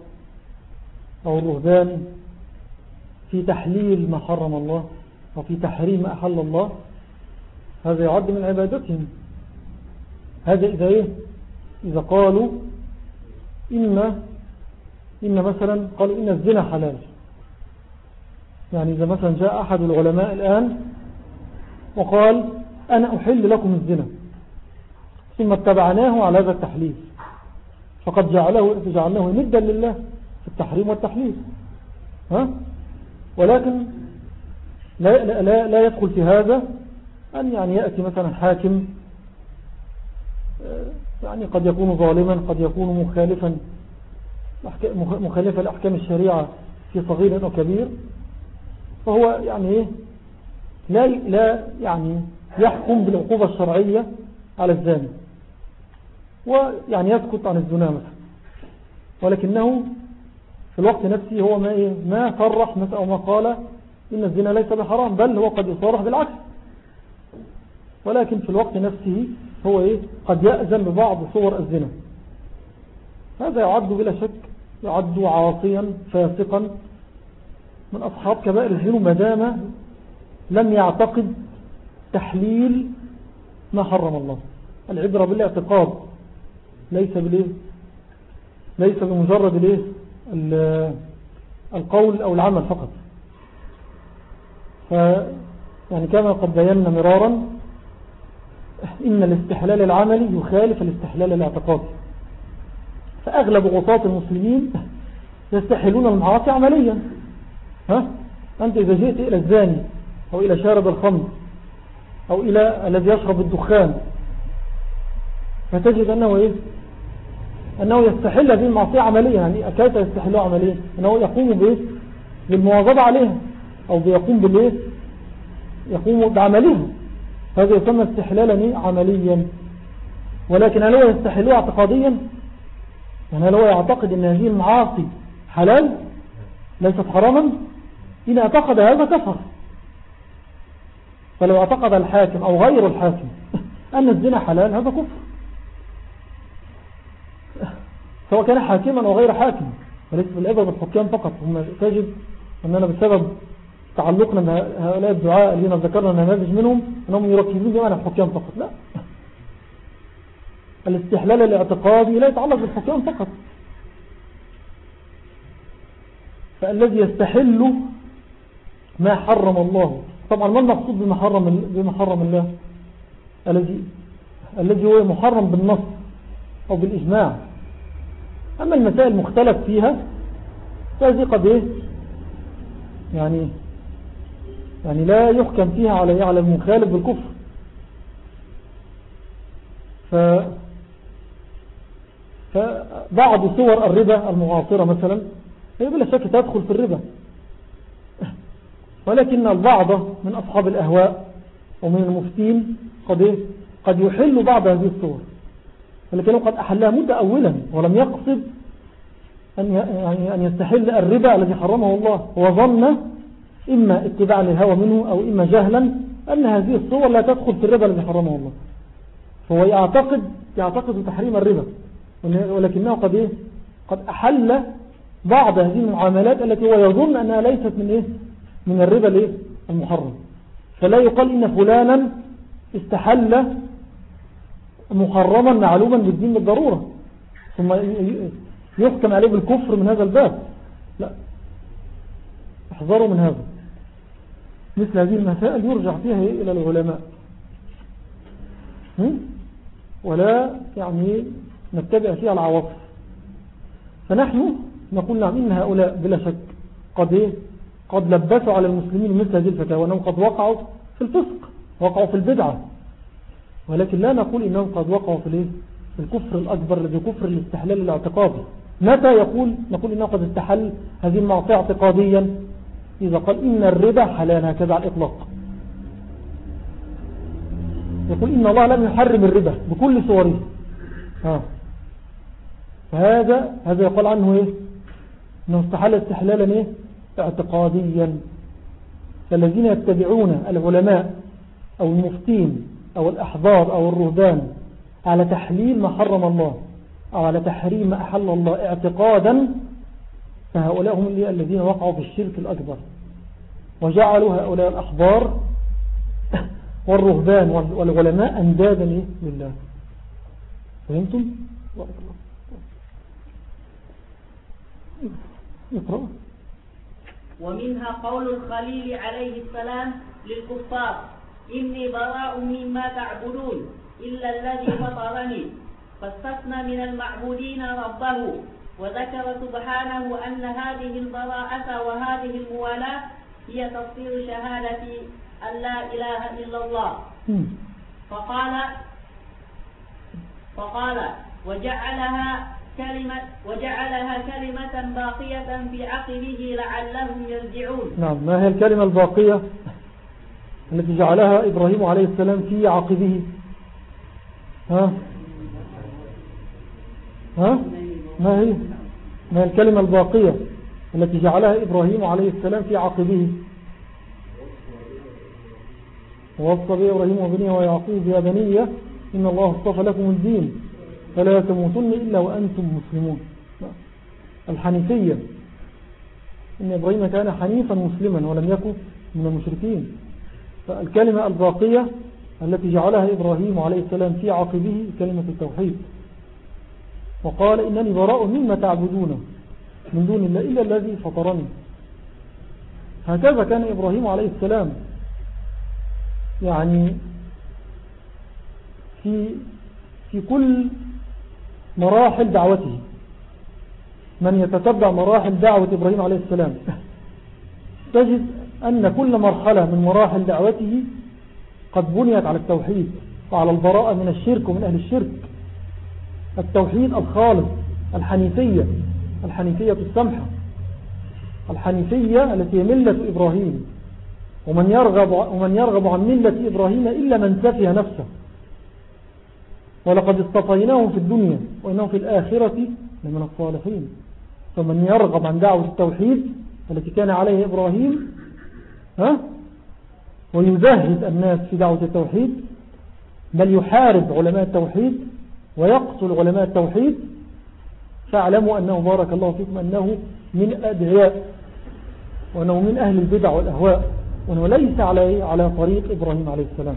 أو الرهبان في تحليل ما حرم الله. وفي تحريم أحل الله هذا يعد من عبادتهم. هذا إذا إيه؟ إذا قالوا إن إن مثلا قالوا إن الزنا حلال. يعني إذا مثلا جاء أحد العلماء الآن وقال أنا أحل لكم الزنا ثم اتبعناه على هذا التحليل. فقد جعله جعلناه ندا لله في التحريم والتحليل. ها؟ ولكن لا, لا, لا, يدخل في هذا أن يعني يأتي مثلا حاكم آه، يعني قد يكون ظالما قد يكون مخالفا مخالفا لأحكام الشريعة في صغير أو كبير فهو يعني إيه؟ لا لا يعني يحكم بالعقوبة الشرعية على الزاني ويعني يسكت عن الزنا مثلا. ولكنه في الوقت نفسه هو ما, إيه؟ ما صرح مثلا أو ما قال إن الزنا ليس بحرام بل هو قد يصرح بالعكس. ولكن في الوقت نفسه هو إيه؟ قد يأذن ببعض صور الزنا. هذا يعد بلا شك يعد عاصيا فاسقا. من أصحاب كبائر الذنوب ما دام لم يعتقد تحليل ما حرم الله. العبرة بالاعتقاد ليس بالإيه؟ ليس بمجرد الإيه؟ القول أو العمل فقط. ف يعني كما قد بينا مرارا إن الاستحلال العملي يخالف الاستحلال الاعتقادي. فأغلب غطاة المسلمين يستحلون المعاصي عمليا. ها؟ أنت إذا جئت إلى الزاني أو إلى شارب الخمر أو إلى الذي يشرب الدخان فتجد أنه إيه؟ أنه يستحل هذه المعصية عمليا يعني كيف يستحلها عمليا. أنه يقوم بإيه؟ بالمواظبة عليها أو بيقوم بالإيه؟ يقوم بعملها هذا يسمى استحلالا عمليا. ولكن هل هو يستحلها اعتقاديا؟ يعني هل هو يعتقد أن هذه المعاصي حلال؟ ليست حراما؟ إن اعتقد هذا كفر. فلو اعتقد الحاكم أو غير الحاكم (laughs) أن الزنا حلال هذا كفر. سواء كان حاكما أو غير حاكم. وليس بالعبر بالحكام فقط. هم تجد أننا بسبب تعلقنا بهؤلاء الدعاء الذين ذكرنا نماذج منهم أنهم يركزون بمعنى الحكام فقط لا. الاستحلال الاعتقادي لا يتعلق بالحكام فقط. فالذي يستحل ما حرم الله طبعا ما المقصود بما حرم, بما حرم الله؟ الذي الذي هو محرم بالنص أو بالإجماع. أما المسائل المختلف فيها فهذه قد إيه يعني يعني لا يحكم فيها على على المخالف بالكفر. ف فبعض صور الربا المعاصرة مثلا هي بلا شك تدخل في الربا. ولكن البعض من أصحاب الأهواء ومن المفتين قد, إيه؟ قد يحل بعض هذه الصور. ولكنه قد أحلها متأولا ولم يقصد يعني أن يستحل الربا الذي حرمه الله. وظن إما اتباعا للهوى منه أو إما جهلا أن هذه الصور لا تدخل في الربا الذي حرمه الله. فهو يعتقد يعتقد تحريم الربا. ولكنه قد إيه؟ قد أحل بعض هذه المعاملات التي هو يظن أنها ليست من إيه؟ من الربا الإيه؟ المحرم. فلا يقال إن فلانا استحل محرما معلوما بالدين بالضرورة. ثم يحكم عليه بالكفر من هذا الباب. لا. احذروا من هذا. مثل هذه المسائل يرجع فيها إلى العلماء. ولا يعني نتبع فيها العواطف. فنحن نقول نعم إن هؤلاء بلا شك قد إيه؟ قد لبسوا على المسلمين مثل هذه الفتاوى وأنهم قد وقعوا في الفسق وقعوا في البدعة. ولكن لا نقول إنهم قد وقعوا في, الإيه؟ في الكفر الأكبر الذي كفر الاستحلال الاعتقادي. متى يقول نقول إنه قد استحل هذه المعصية اعتقاديا؟ إذا قال إن الربا حلال هكذا على الإطلاق. يقول إن الله لم يحرم الربا بكل صوره. ها فهذا هذا يقول عنه إيه؟ أنه استحل استحلالا إيه؟ اعتقاديا. فالذين يتبعون العلماء أو المفتين أو الأحبار أو الرهبان على تحليل ما حرم الله أو على تحريم ما أحل الله اعتقادا فهؤلاء هم الذين وقعوا في الشرك الأكبر. وجعلوا هؤلاء الأحبار (laughs) والرهبان والعلماء أندادا لله. فهمتم؟ اقرأ ومنها قول الخليل عليه السلام للكفار إني براء مما تعبدون إلا الذي فطرني فاستثنى من المعبودين ربه وذكر سبحانه أن هذه البراءة وهذه الموالاة هي تفسير شهادة أن لا إله إلا الله. فقال فقال وجعلها كلمة وجعلها كلمة باقية في عقبه لعلهم يرجعون. نعم ما هي الكلمة الباقية التي جعلها إبراهيم عليه السلام في عقبه؟ ها؟ ها؟ ما هي؟ ما هي الكلمة الباقية التي جعلها إبراهيم عليه السلام في عقبه. ووصى به إبراهيم وبنيه ويعقوب يا بني إن الله اصطفى لكم الدين فلا تموتن إلا وأنتم مسلمون. الحنيفية. إن إبراهيم كان حنيفا مسلما ولم يكن من المشركين. فالكلمة الباقية التي جعلها إبراهيم عليه السلام في عقبه كلمة التوحيد. وقال إنني براء مما تعبدون من دون الله إلا الذي فطرني. هكذا كان إبراهيم عليه السلام. يعني في في كل مراحل دعوته. من يتتبع مراحل دعوة إبراهيم عليه السلام. (laughs) تجد أن كل مرحلة من مراحل دعوته قد بنيت على التوحيد وعلى البراءة من الشرك ومن أهل الشرك. التوحيد الخالص الحنيفية الحنيفية السمحة الحنيفية التي هي ملة إبراهيم. ومن يرغب, ومن يرغب عن ملة إبراهيم إلا من سفه نفسه. ولقد اصطفيناهم في الدنيا وإنهم في الآخرة لمن الصالحين. فمن يرغب عن دعوة التوحيد التي كان عليه إبراهيم ها؟ ويزهد الناس في دعوة التوحيد بل يحارب علماء التوحيد ويقتل علماء التوحيد فاعلموا أنه بارك الله فيكم أنه من الأدعياء وأنه من أهل البدع والأهواء وأنه ليس على على طريق إبراهيم عليه السلام.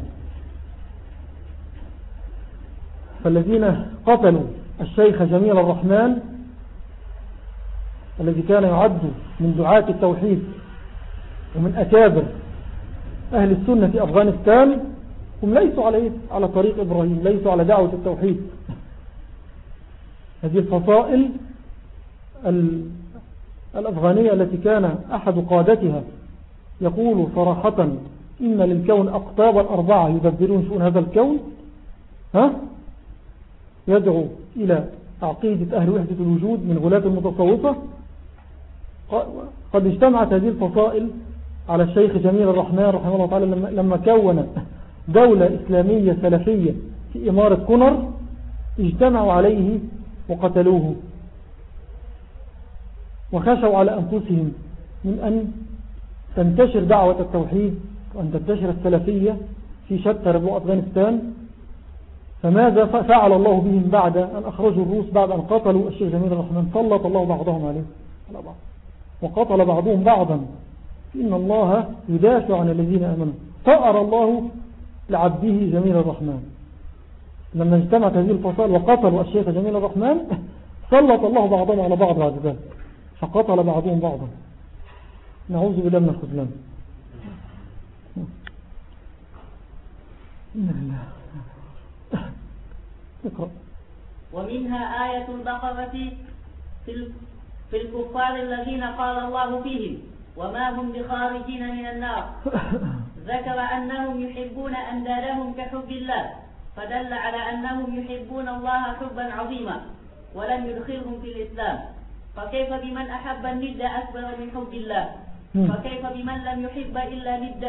فالذين قتلوا الشيخ جميل الرحمن الذي كان يعد من دعاة التوحيد ومن أكابر أهل السنة في أفغانستان هم ليسوا على, على طريق إبراهيم ليسوا على دعوة التوحيد. هذه الفصائل الأفغانية التي كان أحد قادتها يقول صراحة إن للكون أقطابا أربعة يدبرون شؤون هذا الكون ها؟ يدعو إلى عقيدة أهل وحدة الوجود من غلاة المتصوفة قد اجتمعت هذه الفصائل على الشيخ جميل الرحمن رحمه الله تعالى لما كون دولة إسلامية سلفية في إمارة كنر اجتمعوا عليه وقتلوه وخشوا على أنفسهم من أن تنتشر دعوة التوحيد وأن تنتشر السلفية في شتى ربوع أفغانستان. فماذا فعل الله بهم بعد أن أخرجوا الروس بعد أن قتلوا الشيخ جميل الرحمن؟ سلط الله بعضهم عليه. وقتل بعضهم بعضا. إن الله يدافع عن الذين أمنوا. فأرى الله لعبده جميل الرحمن. لما اجتمعت هذه الفصال وقتلوا الشيخ جميل الرحمن سلط الله بعضهم على بعض بعد ذلك فقتل بعضهم بعضا. نعوذ بالله من الخذلان. ومنها آية البقرة في الكفار الذين قال الله فيهم وما هم بخارجين من النار. (laughs) ذكر أنهم يحبون أندادهم كحب الله فدل على أنهم يحبون الله حبا عظيما ولم يدخلهم في الإسلام. فكيف بمن أحب الند أكبر من حب الله؟ فكيف بمن لم يحب إلا ند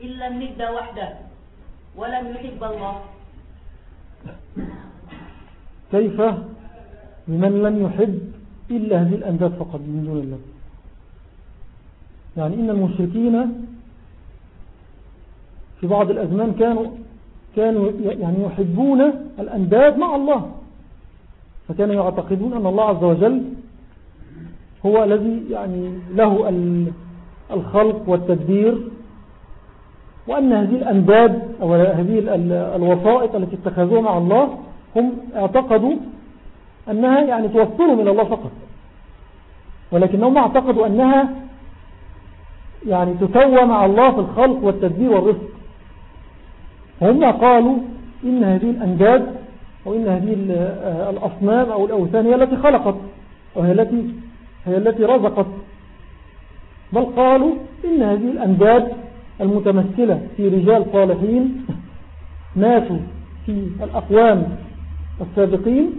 إلا الند وحده؟ ولم يحب الله. كيف بمن لم يحب إلا هذه الأنداد فقط من دون الله؟ يعني إن المشركين في بعض الأزمان كانوا كانوا يعني يحبون الأنداد مع الله. فكانوا يعتقدون أن الله عز وجل هو الذي يعني له الخلق والتدبير وأن هذه الأنداد أو هذه الوسائط التي اتخذوها مع الله هم اعتقدوا أنها يعني توصلهم إلى الله فقط. ولكنهم اعتقدوا أنها يعني تسوى مع الله في الخلق والتدبير والرزق. هم قالوا إن هذه الأنداد أو إن هذه الأصنام أو الأوثان هي التي خلقت وهي التي هي التي رزقت. بل قالوا إن هذه الأنداد المتمثلة في رجال صالحين (laughs) ماتوا في الأقوام السابقين.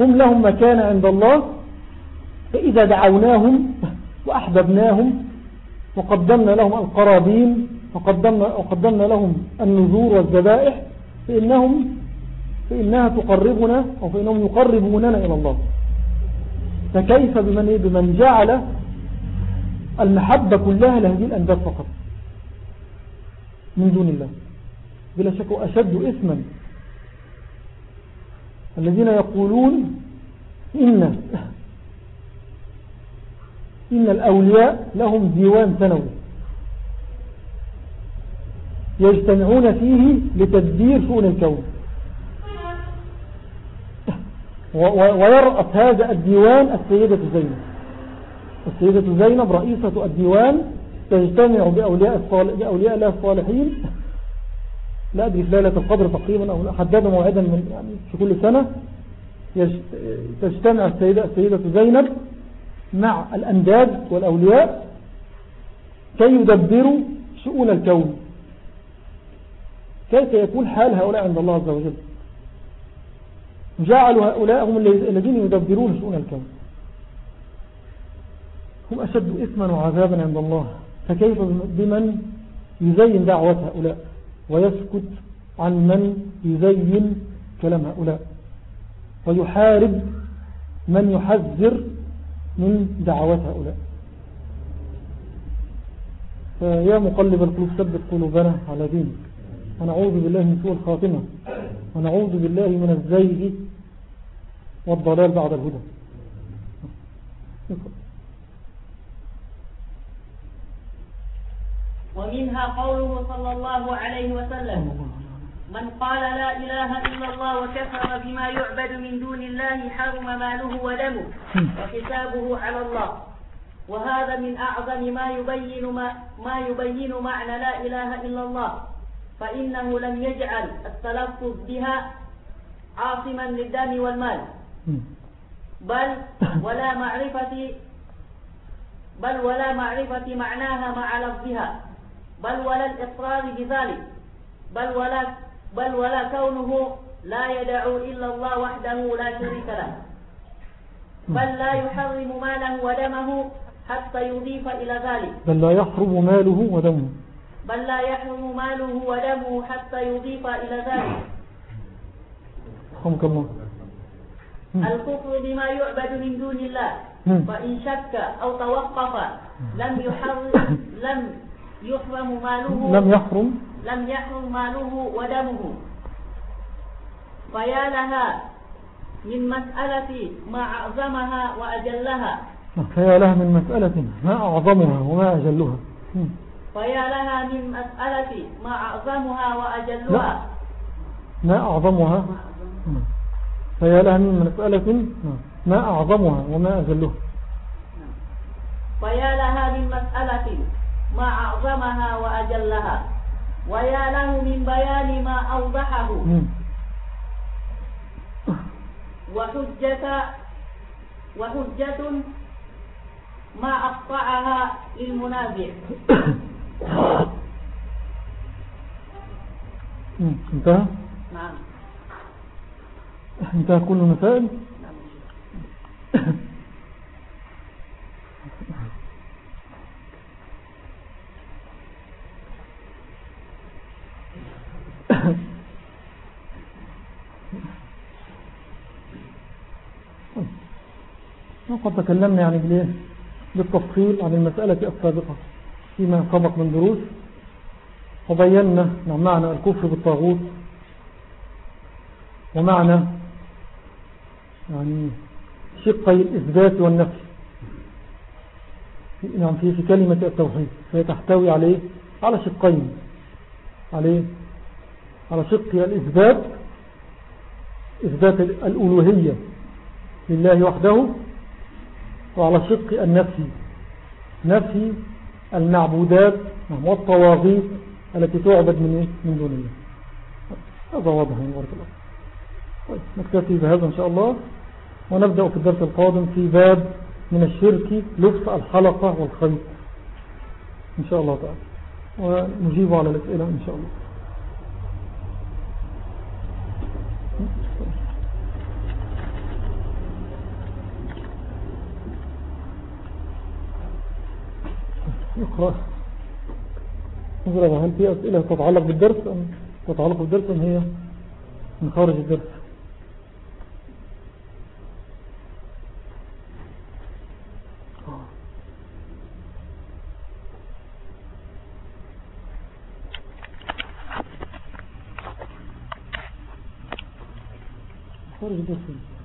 هم لهم مكان عند الله. فإذا دعوناهم (laughs) وأحببناهم وقدمنا لهم القرابين وقدمنا, وقدمنا لهم النذور والذبائح فإنهم فإنها تقربنا أو فإنهم يقربوننا إلى الله. فكيف بمن, بمن جعل المحبة كلها لهذه الأنداد فقط؟ من دون الله. بلا شك أشد إثما. الذين يقولون إن إن الأولياء لهم ديوان سنوي يجتمعون فيه لتدبير شؤون الكون. ويرأس هذا الديوان السيدة زينب. السيدة زينب رئيسة الديوان تجتمع بأولياء, بأولياء الله الصالحين. لا أدري في ليلة القدر تقريبا أو حددوا موعدا من يعني في كل سنة. تجتمع السيدة, السيدة زينب مع الأنداد والأولياء كي يدبروا شؤون الكون. كيف يكون حال هؤلاء عند الله عز وجل؟ جعلوا هؤلاء هم الذين يدبرون شؤون الكون. هم أشد إثما وعذابا عند الله. فكيف بمن يزين دعوة هؤلاء؟ ويسكت عن من يزين كلام هؤلاء. ويحارب من يحذر من دعوات هؤلاء. فيا مقلب القلوب ثبت قلوبنا على دينك. ونعوذ بالله من سوء الخاتمة. ونعوذ بالله من الزيغ والضلال بعد الهدى. ومنها قوله صلى الله عليه وسلم من قال لا إله إلا الله وكفر بما يعبد من دون الله حرم ماله ودمه وحسابه على الله. وهذا من أعظم ما يبين ما, ما يبين معنى لا إله إلا الله. فإنه لم يجعل التلفظ بها عاصما للدم والمال. بل ولا معرفة بل ولا معرفة معناها مع لفظها. بل ولا الإقرار بذلك. بل ولا بل ولا كونه لا يدعو إلا الله وحده لا شريك له. بل لا يحرم ماله ودمه حتى يضيف إلى ذلك. بل لا يحرم ماله ودمه. بل لا يحرم ماله ودمه حتى يضيف إلى ذلك. الكفر بما يعبد من دون الله. فإن شك أو توقف لم يحرم لم يحرم ماله لم يحرم. لم يحرم ماله ودمه. فيا لها من مسألة ما أعظمها وأجلها. فيا لها من مسألة ما أعظمها وما أجلها. فيا لها من مسألة ما أعظمها وأجلها ما أعظمها مم. فيا لها من مسألة ما أعظمها وما أجلها فيا لها من مسألة ما أعظمها وأجلها ويا له من بيان ما أوضحه مم. وحجة وحجة ما أقطعها للمنازع. (coughs) انتهى؟ نعم. انتهى كل المسائل؟ (laughs) وقد تكلمنا يعني؟ بالتفصيل عن المسألة السابقة. فيما سبق من دروس وبينا معنى الكفر بالطاغوت ومعنى يعني شقي الإثبات والنفي. في- نعم في كلمة التوحيد فهي تحتوي عليه على شقين عليه على شق الإثبات إثبات الألوهية لله وحده وعلى شق النفي. نفي المعبودات والطواغيت التي تعبد من إيه؟ من دون الله. هذا واضح من بارك الله طيب نكتفي بهذا إن شاء الله ونبدأ في الدرس القادم في باب من الشرك لبس الحلقة والخيط إن شاء الله تعالى. ونجيب على الأسئلة إن شاء الله. نظرة هل في أسئلة تتعلق بالدرس أم تتعلق بالدرس أم هي من خارج الدرس؟ خارج الدرس.